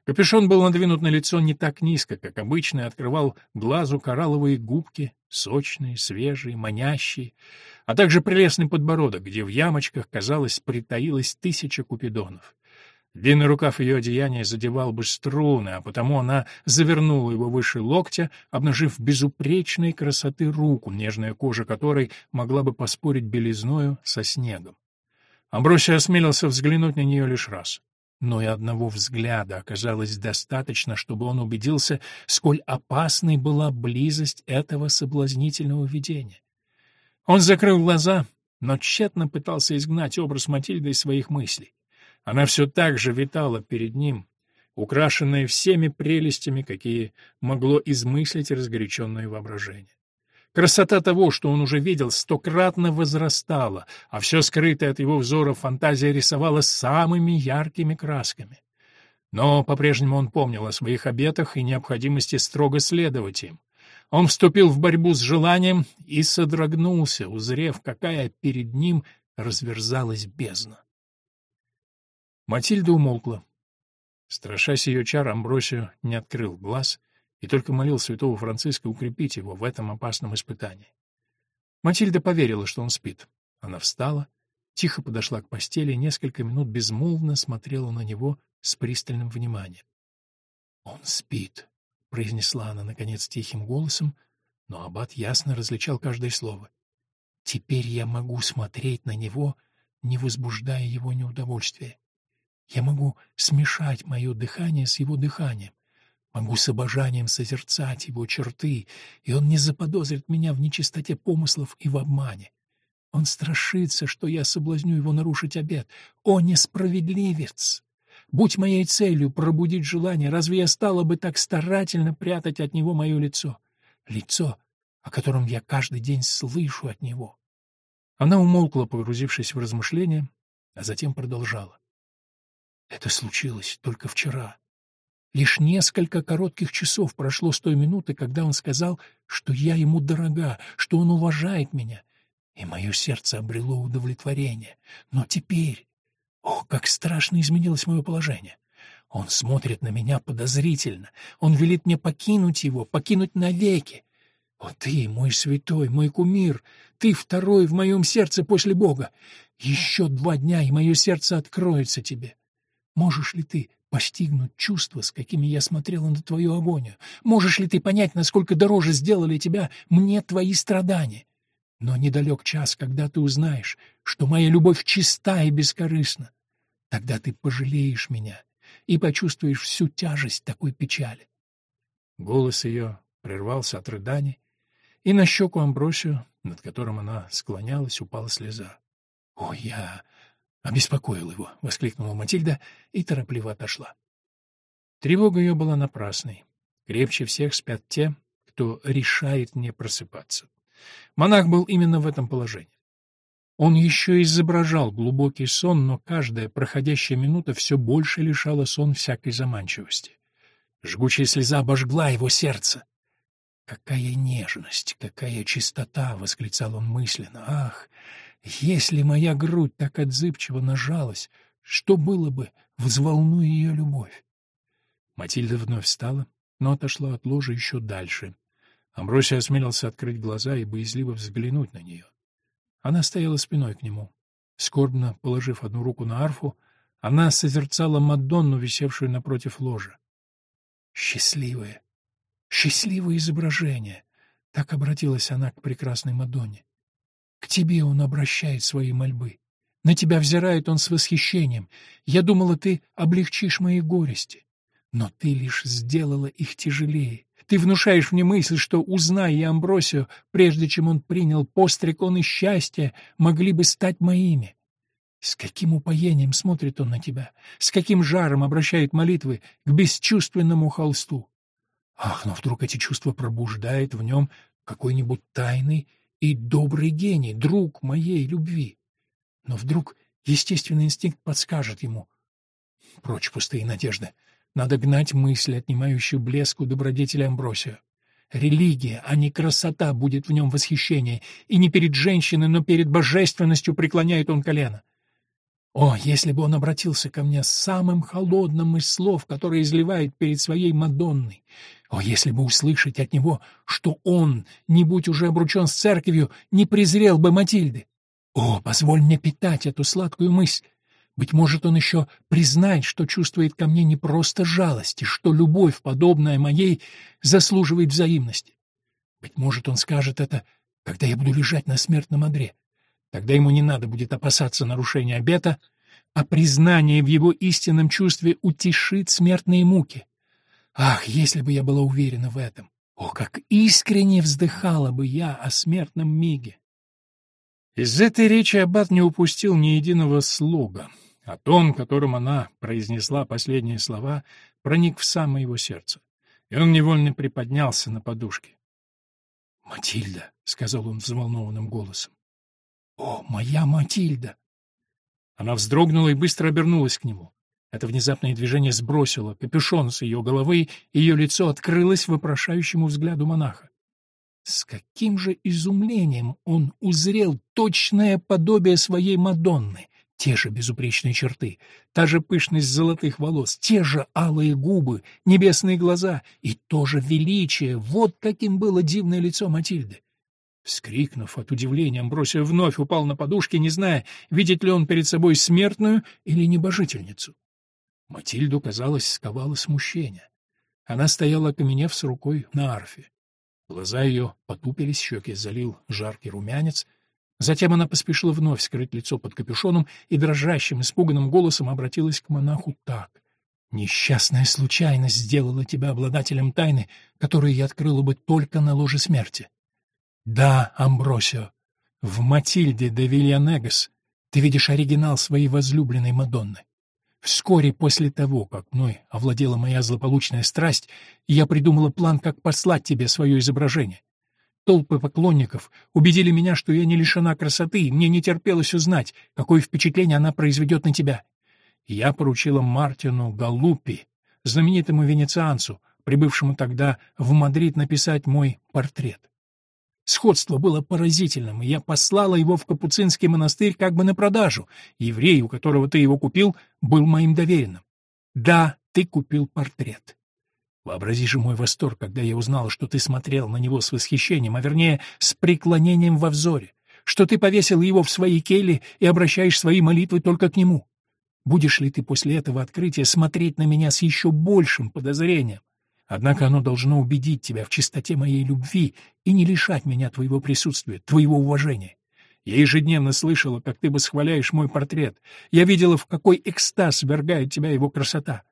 Капюшон был надвинут на лицо не так низко, как обычно, и открывал глазу коралловые губки, сочные, свежие, манящие, а также прелестный подбородок, где в ямочках, казалось, притаилась тысяча купидонов. Длинный рукав ее одеяния задевал бы струны, а потому она завернула его выше локтя, обнажив безупречной красоты руку, нежная кожа которой могла бы поспорить белизною со снегом. Амбросия осмелился взглянуть на нее лишь раз. Но и одного взгляда оказалось достаточно, чтобы он убедился, сколь опасной была близость этого соблазнительного видения. Он закрыл глаза, но тщетно пытался изгнать образ Матильды из своих мыслей. Она все так же витала перед ним, украшенная всеми прелестями, какие могло измыслить разгоряченное воображение. Красота того, что он уже видел, стократно возрастала, а все скрытое от его взора фантазия рисовала самыми яркими красками. Но по-прежнему он помнил о своих обетах и необходимости строго следовать им. Он вступил в борьбу с желанием и содрогнулся, узрев, какая перед ним разверзалась бездна. Матильда умолкла. Страшась ее чар, Амбросио не открыл глаз и только молил святого Франциска укрепить его в этом опасном испытании. Матильда поверила, что он спит. Она встала, тихо подошла к постели и несколько минут безмолвно смотрела на него с пристальным вниманием. «Он спит», — произнесла она, наконец, тихим голосом, но аббат ясно различал каждое слово. «Теперь я могу смотреть на него, не возбуждая его неудовольствия. Я могу смешать мое дыхание с его дыханием. Могу с обожанием созерцать его черты, и он не заподозрит меня в нечистоте помыслов и в обмане. Он страшится, что я соблазню его нарушить обет. О, несправедливец! Будь моей целью пробудить желание, разве я стала бы так старательно прятать от него мое лицо? Лицо, о котором я каждый день слышу от него. Она умолкла, погрузившись в размышления, а затем продолжала. Это случилось только вчера. Лишь несколько коротких часов прошло с той минуты, когда он сказал, что я ему дорога, что он уважает меня, и мое сердце обрело удовлетворение. Но теперь... О, как страшно изменилось мое положение! Он смотрит на меня подозрительно. Он велит мне покинуть его, покинуть навеки. О, ты, мой святой, мой кумир, ты второй в моем сердце после Бога. Еще два дня, и мое сердце откроется тебе. Можешь ли ты постигнуть чувства, с какими я смотрела на твою агонию? Можешь ли ты понять, насколько дороже сделали тебя мне твои страдания? Но недалек час, когда ты узнаешь, что моя любовь чиста и бескорыстна. Тогда ты пожалеешь меня и почувствуешь всю тяжесть такой печали. Голос ее прервался от рыданий, и на щеку Амбросию, над которым она склонялась, упала слеза. — О, я обеспокоил его! — воскликнула Матильда и торопливо отошла. Тревога ее была напрасной. Крепче всех спят те, кто решает не просыпаться. Монах был именно в этом положении. Он еще изображал глубокий сон, но каждая проходящая минута все больше лишала сон всякой заманчивости. Жгучая слеза обожгла его сердце. «Какая нежность, какая чистота!» — восклицал он мысленно. «Ах, если моя грудь так отзывчиво нажалась, что было бы, взволнуя ее любовь?» Матильда вновь встала, но отошла от ложа еще дальше. Амбросий осмелился открыть глаза и боязливо взглянуть на нее. Она стояла спиной к нему. Скорбно положив одну руку на арфу, она созерцала Мадонну, висевшую напротив ложа. «Счастливое! Счастливое изображение!» — так обратилась она к прекрасной Мадонне. «К тебе он обращает свои мольбы. На тебя взирает он с восхищением. Я думала, ты облегчишь мои горести. Но ты лишь сделала их тяжелее. Ты внушаешь мне мысль, что, узная я Амбросио, прежде чем он принял постриг, он и счастье могли бы стать моими. С каким упоением смотрит он на тебя, с каким жаром обращает молитвы к бесчувственному холсту. Ах, но вдруг эти чувства пробуждает в нем какой-нибудь тайный и добрый гений, друг моей любви. Но вдруг естественный инстинкт подскажет ему. Прочь пустые надежды. Надо гнать мысль, отнимающую блеск у добродетеля Амбросия. Религия, а не красота, будет в нем восхищение, и не перед женщиной, но перед божественностью преклоняет он колено. О, если бы он обратился ко мне с самым холодным из слов, которые изливает перед своей Мадонной! О, если бы услышать от него, что он, не будь уже обручен с церковью, не презрел бы Матильды! О, позволь мне питать эту сладкую мысль! Быть может, он еще признает, что чувствует ко мне не просто жалость, и что любовь, подобная моей, заслуживает взаимности. Быть может, он скажет это, когда я буду лежать на смертном одре. Тогда ему не надо будет опасаться нарушения обета, а признание в его истинном чувстве утешит смертные муки. Ах, если бы я была уверена в этом! О, как искренне вздыхала бы я о смертном миге! Из этой речи Аббат не упустил ни единого слога, а тон, которым она произнесла последние слова, проник в самое его сердце, и он невольно приподнялся на подушке. «Матильда», — сказал он взволнованным голосом. «О, моя Матильда!» Она вздрогнула и быстро обернулась к нему. Это внезапное движение сбросило капюшон с ее головы, и ее лицо открылось вопрошающему взгляду монаха. С каким же изумлением он узрел точное подобие своей Мадонны, те же безупречные черты, та же пышность золотых волос, те же алые губы, небесные глаза и то же величие. Вот каким было дивное лицо Матильды. Вскрикнув от удивления, Амбросия вновь упал на подушки, не зная, видит ли он перед собой смертную или небожительницу. Матильду, казалось, сковало смущение. Она стояла, окаменев с рукой на арфе. Глаза ее потупились, щеки залил жаркий румянец, Затем она поспешила вновь скрыть лицо под капюшоном и дрожащим, испуганным голосом обратилась к монаху так. «Несчастная случайность сделала тебя обладателем тайны, которую я открыла бы только на ложе смерти. Да, Амбросио, в Матильде де Вильянегас ты видишь оригинал своей возлюбленной Мадонны. Вскоре после того, как мной овладела моя злополучная страсть, я придумала план, как послать тебе свое изображение. Толпы поклонников убедили меня, что я не лишена красоты, и мне не терпелось узнать, какое впечатление она произведет на тебя. Я поручила Мартину Галупи знаменитому венецианцу, прибывшему тогда в Мадрид написать мой портрет. Сходство было поразительным, и я послала его в Капуцинский монастырь как бы на продажу. Еврей, у которого ты его купил, был моим доверенным. Да, ты купил портрет. Вообрази же мой восторг, когда я узнала, что ты смотрел на него с восхищением, а вернее, с преклонением во взоре, что ты повесил его в своей келье и обращаешь свои молитвы только к нему. Будешь ли ты после этого открытия смотреть на меня с еще большим подозрением? Однако оно должно убедить тебя в чистоте моей любви и не лишать меня твоего присутствия, твоего уважения. Я ежедневно слышала, как ты восхваляешь мой портрет. Я видела, в какой экстаз вергает тебя его красота.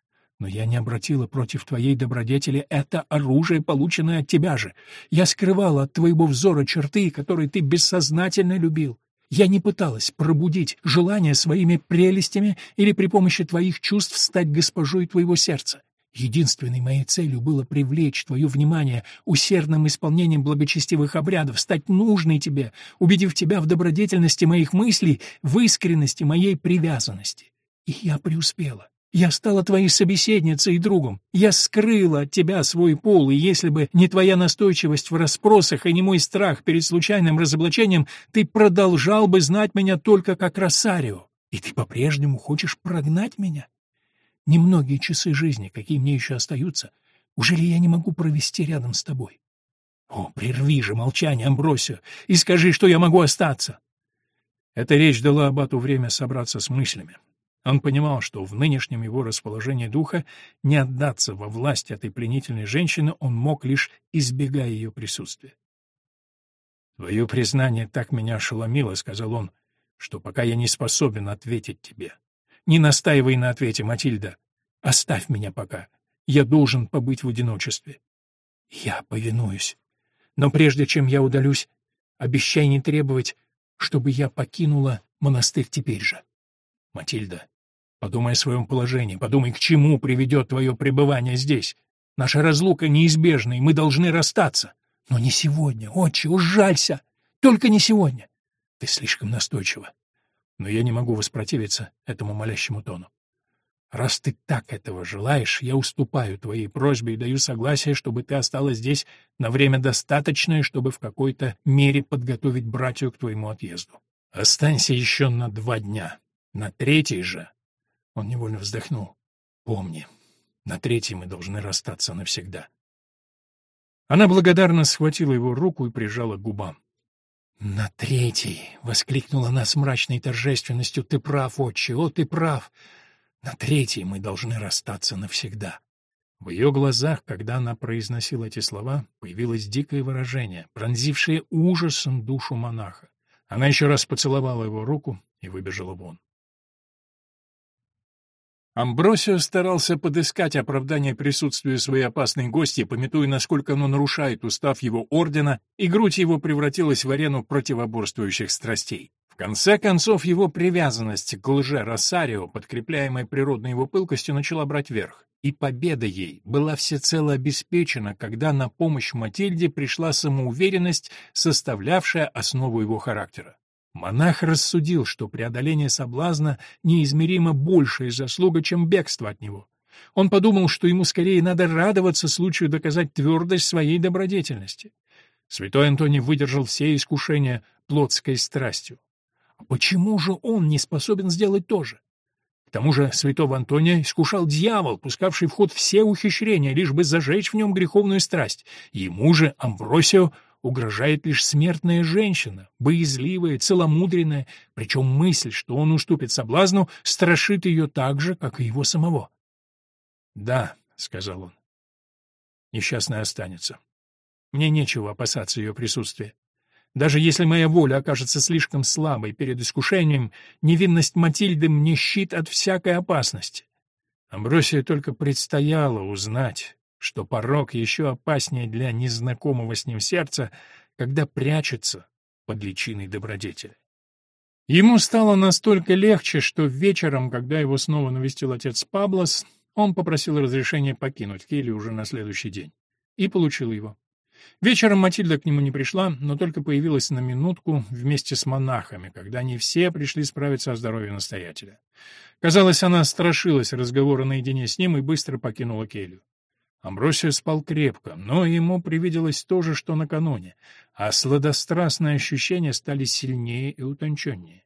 Но я не обратила против твоей добродетели это оружие, полученное от тебя же. Я скрывала от твоего взора черты, которые ты бессознательно любил. Я не пыталась пробудить желание своими прелестями или при помощи твоих чувств стать госпожой твоего сердца. Единственной моей целью было привлечь твое внимание усердным исполнением благочестивых обрядов, стать нужной тебе, убедив тебя в добродетельности моих мыслей, в искренности моей привязанности. И я преуспела. Я стала твоей собеседницей и другом. Я скрыла от тебя свой пол, и если бы не твоя настойчивость в расспросах и не мой страх перед случайным разоблачением, ты продолжал бы знать меня только как Росарио. И ты по-прежнему хочешь прогнать меня? Немногие часы жизни, какие мне еще остаются, уже ли я не могу провести рядом с тобой? О, прерви же молчание, Амбросио, и скажи, что я могу остаться. Эта речь дала Абату время собраться с мыслями. Он понимал, что в нынешнем его расположении духа не отдаться во власть этой пленительной женщины он мог, лишь избегая ее присутствия. «Твое признание так меня ошеломило», — сказал он, — «что пока я не способен ответить тебе. Не настаивай на ответе, Матильда. Оставь меня пока. Я должен побыть в одиночестве. Я повинуюсь. Но прежде чем я удалюсь, обещай не требовать, чтобы я покинула монастырь теперь же. Матильда, подумай о своем положении, подумай, к чему приведет твое пребывание здесь. Наша разлука неизбежна, и мы должны расстаться. Но не сегодня, отче, ужалься! Только не сегодня. Ты слишком настойчива но я не могу воспротивиться этому молящему тону. Раз ты так этого желаешь, я уступаю твоей просьбе и даю согласие, чтобы ты осталась здесь на время достаточное, чтобы в какой-то мере подготовить братью к твоему отъезду. Останься еще на два дня. На третий же... Он невольно вздохнул. Помни, на третий мы должны расстаться навсегда. Она благодарно схватила его руку и прижала к губам. «На третий!» — воскликнула она с мрачной торжественностью. «Ты прав, отче, о, ты прав! На третий мы должны расстаться навсегда!» В ее глазах, когда она произносила эти слова, появилось дикое выражение, пронзившее ужасом душу монаха. Она еще раз поцеловала его руку и выбежала вон. Амбросио старался подыскать оправдание присутствию своей опасной гости, пометуя, насколько оно нарушает устав его ордена, и грудь его превратилась в арену противоборствующих страстей. В конце концов, его привязанность к лже Росарио, подкрепляемая природной его пылкостью, начала брать верх, и победа ей была всецело обеспечена, когда на помощь Матильде пришла самоуверенность, составлявшая основу его характера. Монах рассудил, что преодоление соблазна неизмеримо большая заслуга, чем бегство от него. Он подумал, что ему скорее надо радоваться случаю доказать твердость своей добродетельности. Святой Антоний выдержал все искушения плотской страстью. А почему же он не способен сделать то же? К тому же святого Антония искушал дьявол, пускавший в ход все ухищрения, лишь бы зажечь в нем греховную страсть. Ему же, Амбросио, угрожает лишь смертная женщина, боязливая, целомудренная, причем мысль, что он уступит соблазну, страшит ее так же, как и его самого. «Да», — сказал он, — «несчастная останется. Мне нечего опасаться ее присутствия. Даже если моя воля окажется слишком слабой перед искушением, невинность Матильды мне щит от всякой опасности. Амбросия только предстояло узнать, что порог еще опаснее для незнакомого с ним сердца, когда прячется под личиной добродетели. Ему стало настолько легче, что вечером, когда его снова навестил отец Паблос, он попросил разрешения покинуть Келли уже на следующий день. И получил его. Вечером Матильда к нему не пришла, но только появилась на минутку вместе с монахами, когда они все пришли справиться о здоровье настоятеля. Казалось, она страшилась разговора наедине с ним и быстро покинула келью. Амбросия спал крепко, но ему привиделось то же, что накануне, а сладострастные ощущения стали сильнее и утонченнее.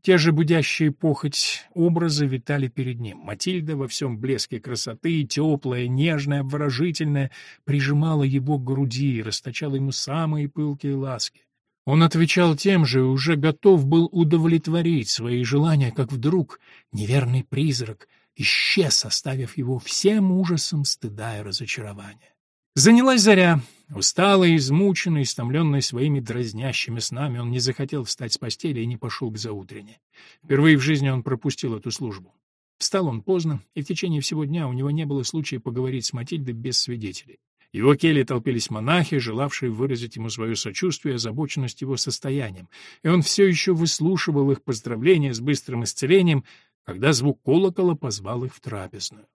Те же будящие похоть образы витали перед ним. Матильда во всем блеске красоты, теплая, нежная, обворожительная, прижимала его к груди и расточала ему самые пылкие ласки. Он отвечал тем же и уже готов был удовлетворить свои желания, как вдруг неверный призрак исчез, оставив его всем ужасом стыда и разочарования. Занялась заря. Усталый, измученный, истомленный своими дразнящими снами, он не захотел встать с постели и не пошел к заутрене. Впервые в жизни он пропустил эту службу. Встал он поздно, и в течение всего дня у него не было случая поговорить с Матильдой без свидетелей. Его келье толпились монахи, желавшие выразить ему свое сочувствие и озабоченность его состоянием, и он все еще выслушивал их поздравления с быстрым исцелением, когда звук колокола позвал их в трапезную.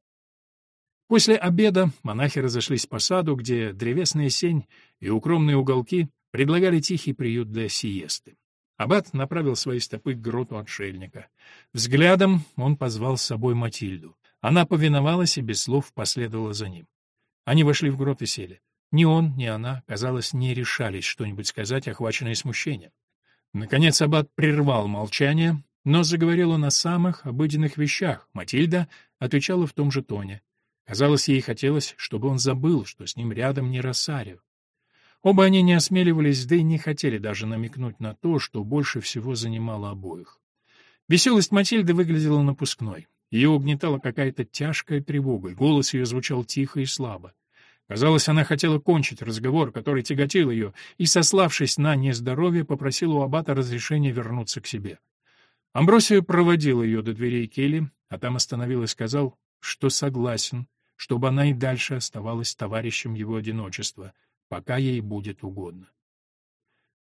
После обеда монахи разошлись по саду, где древесная сень и укромные уголки предлагали тихий приют для сиесты. Аббат направил свои стопы к гроту отшельника. Взглядом он позвал с собой Матильду. Она повиновалась и без слов последовала за ним. Они вошли в грот и сели. Ни он, ни она, казалось, не решались что-нибудь сказать, охваченные смущением. Наконец аббат прервал молчание, но заговорил он о самых обыденных вещах. Матильда отвечала в том же тоне. Казалось, ей хотелось, чтобы он забыл, что с ним рядом не Росарио. Оба они не осмеливались, да и не хотели даже намекнуть на то, что больше всего занимало обоих. Веселость Матильды выглядела напускной. Ее угнетала какая-то тяжкая тревога, и голос ее звучал тихо и слабо. Казалось, она хотела кончить разговор, который тяготил ее, и, сославшись на нездоровье, попросила у аббата разрешения вернуться к себе. Амбросия проводил ее до дверей кельи, а там остановил и сказал, что согласен, чтобы она и дальше оставалась товарищем его одиночества, пока ей будет угодно.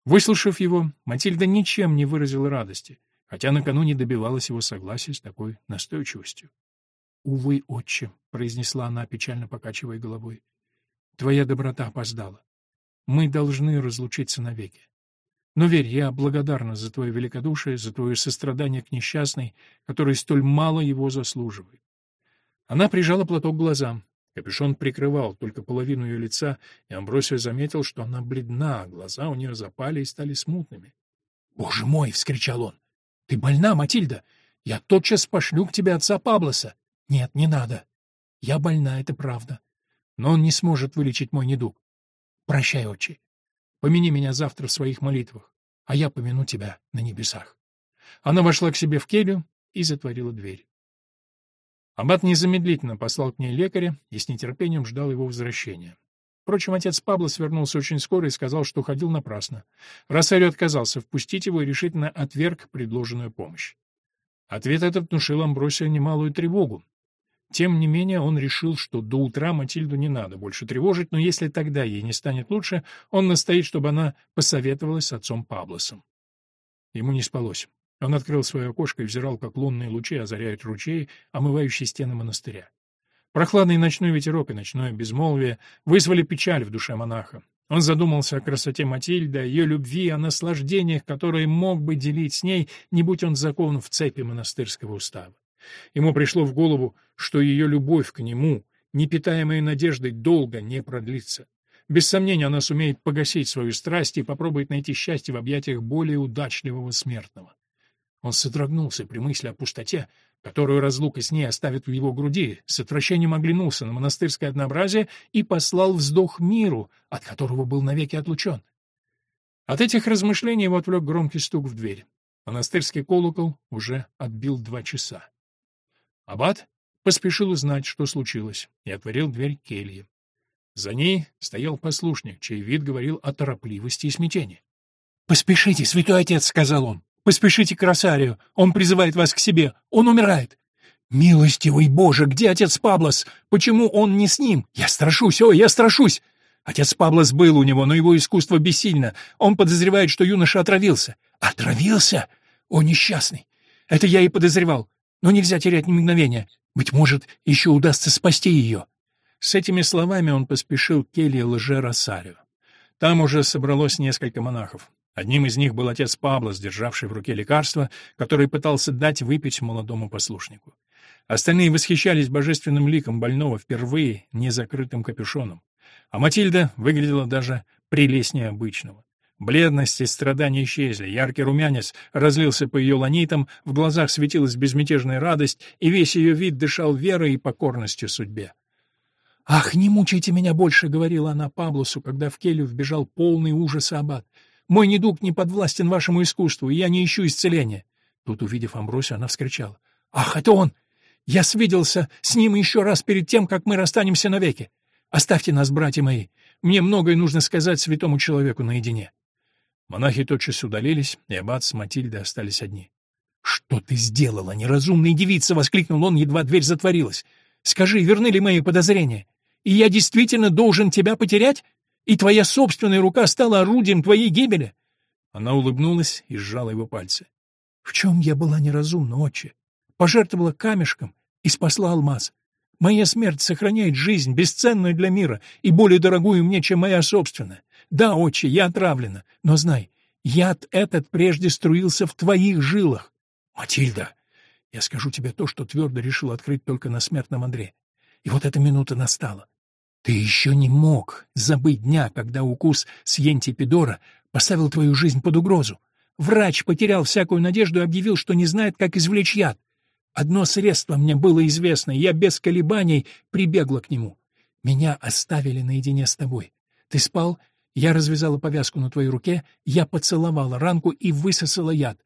Выслушав его, Матильда ничем не выразила радости, хотя накануне добивалась его согласия с такой настойчивостью. «Увы, отче», — произнесла она, печально покачивая головой, — «твоя доброта опоздала. Мы должны разлучиться навеки. Но верь, я благодарна за твое великодушие, за твое сострадание к несчастной, которая столь мало его заслуживает. Она прижала платок к глазам. Капюшон прикрывал только половину ее лица, и Амбросия заметил, что она бледна, глаза у нее запали и стали смутными. — Боже мой! — вскричал он. — Ты больна, Матильда? Я тотчас пошлю к тебе отца Паблоса. — Нет, не надо. Я больна, это правда. Но он не сможет вылечить мой недуг. Прощай, отче. Помяни меня завтра в своих молитвах, а я помяну тебя на небесах. Она вошла к себе в келью и затворила дверь. Аббат незамедлительно послал к ней лекаря и с нетерпением ждал его возвращения. Впрочем, отец Пабло свернулся очень скоро и сказал, что ходил напрасно. Росарио отказался впустить его и решительно отверг предложенную помощь. Ответ этот внушил Амбросию немалую тревогу. Тем не менее, он решил, что до утра Матильду не надо больше тревожить, но если тогда ей не станет лучше, он настоит, чтобы она посоветовалась с отцом Паблосом. Ему не спалось. Он открыл свое окошко и взирал, как лунные лучи озаряют ручей, омывающие стены монастыря. Прохладный ночной ветерок и ночное безмолвие вызвали печаль в душе монаха. Он задумался о красоте Матильды, о ее любви, о наслаждениях, которые мог бы делить с ней, не будь он закован в цепи монастырского устава. Ему пришло в голову, что ее любовь к нему, не питаемая надеждой, долго не продлится. Без сомнения, она сумеет погасить свою страсть и попробует найти счастье в объятиях более удачливого смертного. Он содрогнулся при мысли о пустоте, которую разлука с ней оставит в его груди, с отвращением оглянулся на монастырское однообразие и послал вздох миру, от которого был навеки отлучен. От этих размышлений его отвлек громкий стук в дверь. Монастырский колокол уже отбил два часа. Аббат поспешил узнать, что случилось, и отворил дверь кельи. За ней стоял послушник, чей вид говорил о торопливости и смятении. «Поспешите, святой отец», — сказал он. Поспешите к Росарию, он призывает вас к себе, он умирает. Милостивый Боже, где отец Паблос? Почему он не с ним? Я страшусь, ой, я страшусь. Отец Паблос был у него, но его искусство бессильно. Он подозревает, что юноша отравился. Отравился? О, несчастный. Это я и подозревал. Но нельзя терять ни мгновения. Быть может, еще удастся спасти ее. С этими словами он поспешил к келье лже Росарио. Там уже собралось несколько монахов. Одним из них был отец Пабло, сдержавший в руке лекарство, которое пытался дать выпить молодому послушнику. Остальные восхищались божественным ликом больного впервые незакрытым капюшоном. А Матильда выглядела даже прелестнее обычного. Бледность и страдания исчезли, яркий румянец разлился по ее ланитам, в глазах светилась безмятежная радость, и весь ее вид дышал верой и покорностью судьбе. «Ах, не мучайте меня больше!» — говорила она Паблусу, когда в келью вбежал полный ужаса аббат. «Мой недуг не подвластен вашему искусству, и я не ищу исцеления!» Тут, увидев Амбросию, она вскричала. «Ах, это он! Я свиделся с ним еще раз перед тем, как мы расстанемся навеки! Оставьте нас, братья мои! Мне многое нужно сказать святому человеку наедине!» Монахи тотчас удалились, и аббат с Матильдой остались одни. «Что ты сделала, неразумная девица!» — воскликнул он, едва дверь затворилась. «Скажи, верны ли мои подозрения? И я действительно должен тебя потерять? И твоя собственная рука стала орудием твоей гибели?» Она улыбнулась и сжала его пальцы. «В чем я была неразумна, отче? Пожертвовала камешком и спасла алмаз. Моя смерть сохраняет жизнь, бесценную для мира и более дорогую мне, чем моя собственная. Да, отче, я отравлена, но знай, яд этот прежде струился в твоих жилах. Матильда, я скажу тебе то, что твердо решил открыть только на смертном Андре. И вот эта минута настала. Ты еще не мог забыть дня, когда укус Сьентипидора поставил твою жизнь под угрозу. Врач потерял всякую надежду и объявил, что не знает, как извлечь яд. Одно средство мне было известно, я без колебаний прибегла к нему. Меня оставили наедине с тобой. Ты спал я развязала повязку на твоей руке, я поцеловала ранку и высосала яд.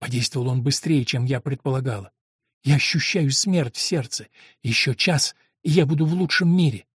Подействовал он быстрее, чем я предполагала. Я ощущаю смерть в сердце. Еще час, и я буду в лучшем мире.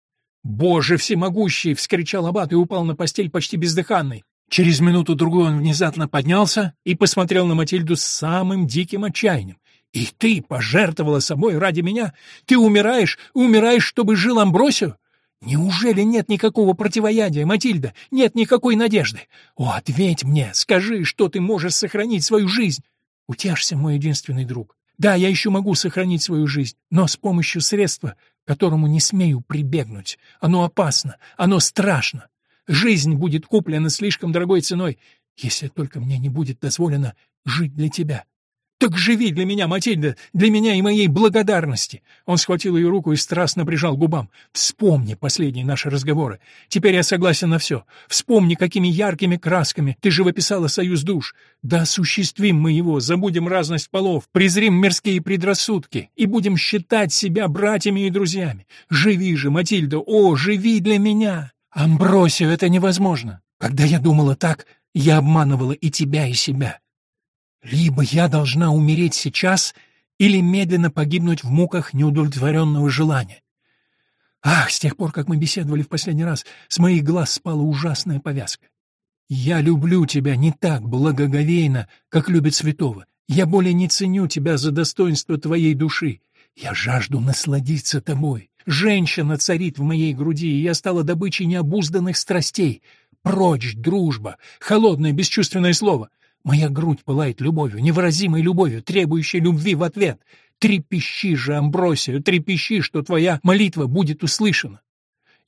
«Боже всемогущий!» — вскричал Аббат и упал на постель почти бездыханный. Через минуту-другую он внезапно поднялся и посмотрел на Матильду с самым диким отчаянием. «И ты пожертвовала собой ради меня? Ты умираешь, умираешь, чтобы жил Амбросио? Неужели нет никакого противоядия, Матильда? Нет никакой надежды? О, ответь мне, скажи, что ты можешь сохранить свою жизнь. Утешься, мой единственный друг. Да, я еще могу сохранить свою жизнь, но с помощью средства, которому не смею прибегнуть. Оно опасно, оно страшно. Жизнь будет куплена слишком дорогой ценой, если только мне не будет дозволено жить для тебя. «Так живи для меня, Матильда, для меня и моей благодарности!» Он схватил ее руку и страстно прижал губам. «Вспомни последние наши разговоры. Теперь я согласен на все. Вспомни, какими яркими красками ты живописала союз душ. Да осуществим мы его, забудем разность полов, презрим мирские предрассудки и будем считать себя братьями и друзьями. Живи же, Матильда, о, живи для меня!» «Амбросио, это невозможно. Когда я думала так, я обманывала и тебя, и себя». Либо я должна умереть сейчас, или медленно погибнуть в муках неудовлетворенного желания. Ах, с тех пор, как мы беседовали в последний раз, с моих глаз спала ужасная повязка. Я люблю тебя не так благоговейно, как любит святого. Я более не ценю тебя за достоинство твоей души. Я жажду насладиться тобой. Женщина царит в моей груди, и я стала добычей необузданных страстей. Прочь, дружба, холодное бесчувственное слово. Моя грудь пылает любовью, невыразимой любовью, требующей любви в ответ. Трепещи же, Амбросию, трепещи, что твоя молитва будет услышана.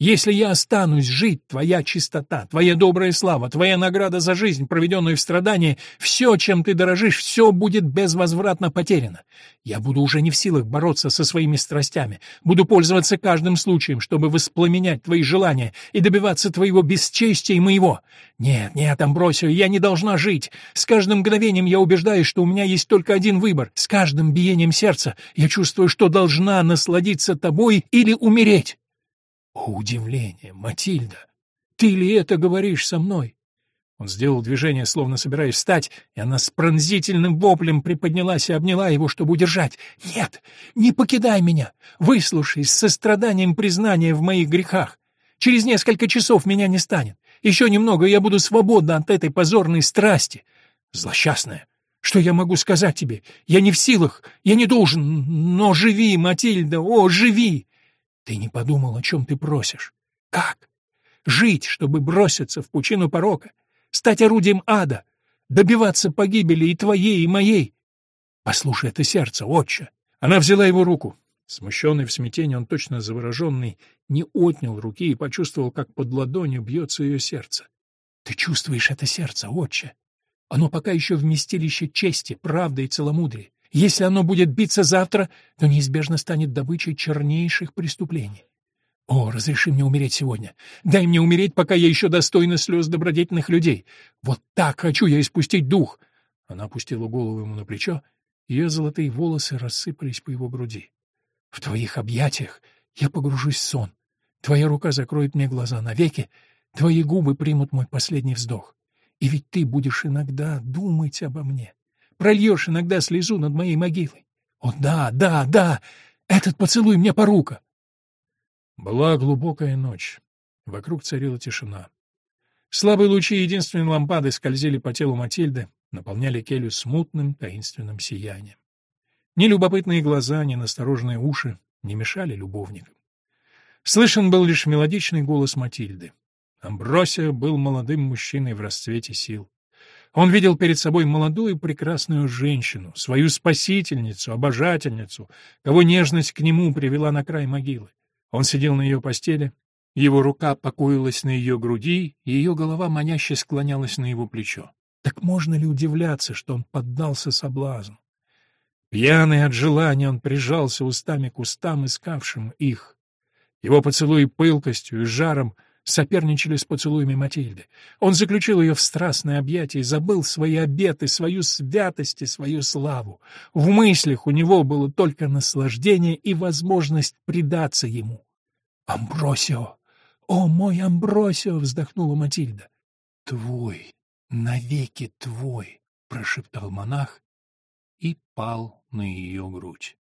Если я останусь жить, твоя чистота, твоя добрая слава, твоя награда за жизнь, проведенную в страдании, все, чем ты дорожишь, все будет безвозвратно потеряно. Я буду уже не в силах бороться со своими страстями, буду пользоваться каждым случаем, чтобы воспламенять твои желания и добиваться твоего бесчестия и моего. Нет, нет, Амбросио, я не должна жить. С каждым мгновением я убеждаюсь, что у меня есть только один выбор. С каждым биением сердца я чувствую, что должна насладиться тобой или умереть. О, удивление, Матильда! Ты ли это говоришь со мной? Он сделал движение, словно собираясь встать, и она с пронзительным воплем приподнялась и обняла его, чтобы удержать. «Нет, не покидай меня! Выслушай с состраданием признания в моих грехах! Через несколько часов меня не станет. Еще немного, я буду свободна от этой позорной страсти. Злосчастная, что я могу сказать тебе? Я не в силах, я не должен, но живи, Матильда, о, живи! Ты не подумал, о чем ты просишь. Как? Жить, чтобы броситься в пучину порока, стать орудием ада, добиваться погибели и твоей, и моей. Послушай это сердце, отче. Она взяла его руку. Смущенный в смятении, он точно завороженный, не отнял руки и почувствовал, как под ладонью бьется ее сердце. Ты чувствуешь это сердце, отче? Оно пока еще вместилище чести, правды и целомудрия. Если оно будет биться завтра, то неизбежно станет добычей чернейших преступлений. О, разреши мне умереть сегодня. Дай мне умереть, пока я еще достойна слез добродетельных людей. Вот так хочу я испустить дух. Она опустила голову ему на плечо, ее золотые волосы рассыпались по его груди. В твоих объятиях я погружусь в сон. Твоя рука закроет мне глаза навеки, твои губы примут мой последний вздох. И ведь ты будешь иногда думать обо мне. Прольешь иногда слезу над моей могилой. О, да, да, да, этот поцелуй мне порука. Была глубокая ночь. Вокруг царила тишина. Слабые лучи единственной лампады скользили по телу Матильды, наполняли келью смутным, таинственным сиянием. Ни любопытные глаза, ни настороженные уши не мешали любовникам. Слышен был лишь мелодичный голос Матильды. Амбросия был молодым мужчиной в расцвете сил. Он видел перед собой молодую прекрасную женщину, свою спасительницу, обожательницу, кого нежность к нему привела на край могилы. Он сидел на ее постели, его рука покоилась на ее груди, и ее голова маняще склонялась на его плечо. Так можно ли удивляться, что он поддался соблазну? Пьяный от желания он прижался устами к устам, искавшим их. Его поцелуи пылкостью и жаром соперничали с поцелуями Матильды. Он заключил ее в страстное объятие и забыл свои обеты, свою святость и свою славу. В мыслях у него было только наслаждение и возможность предаться ему. «Амбросио! О, мой Амбросио!» — вздохнула Матильда. «Твой, навеки твой!» — прошептал монах и пал на ее грудь.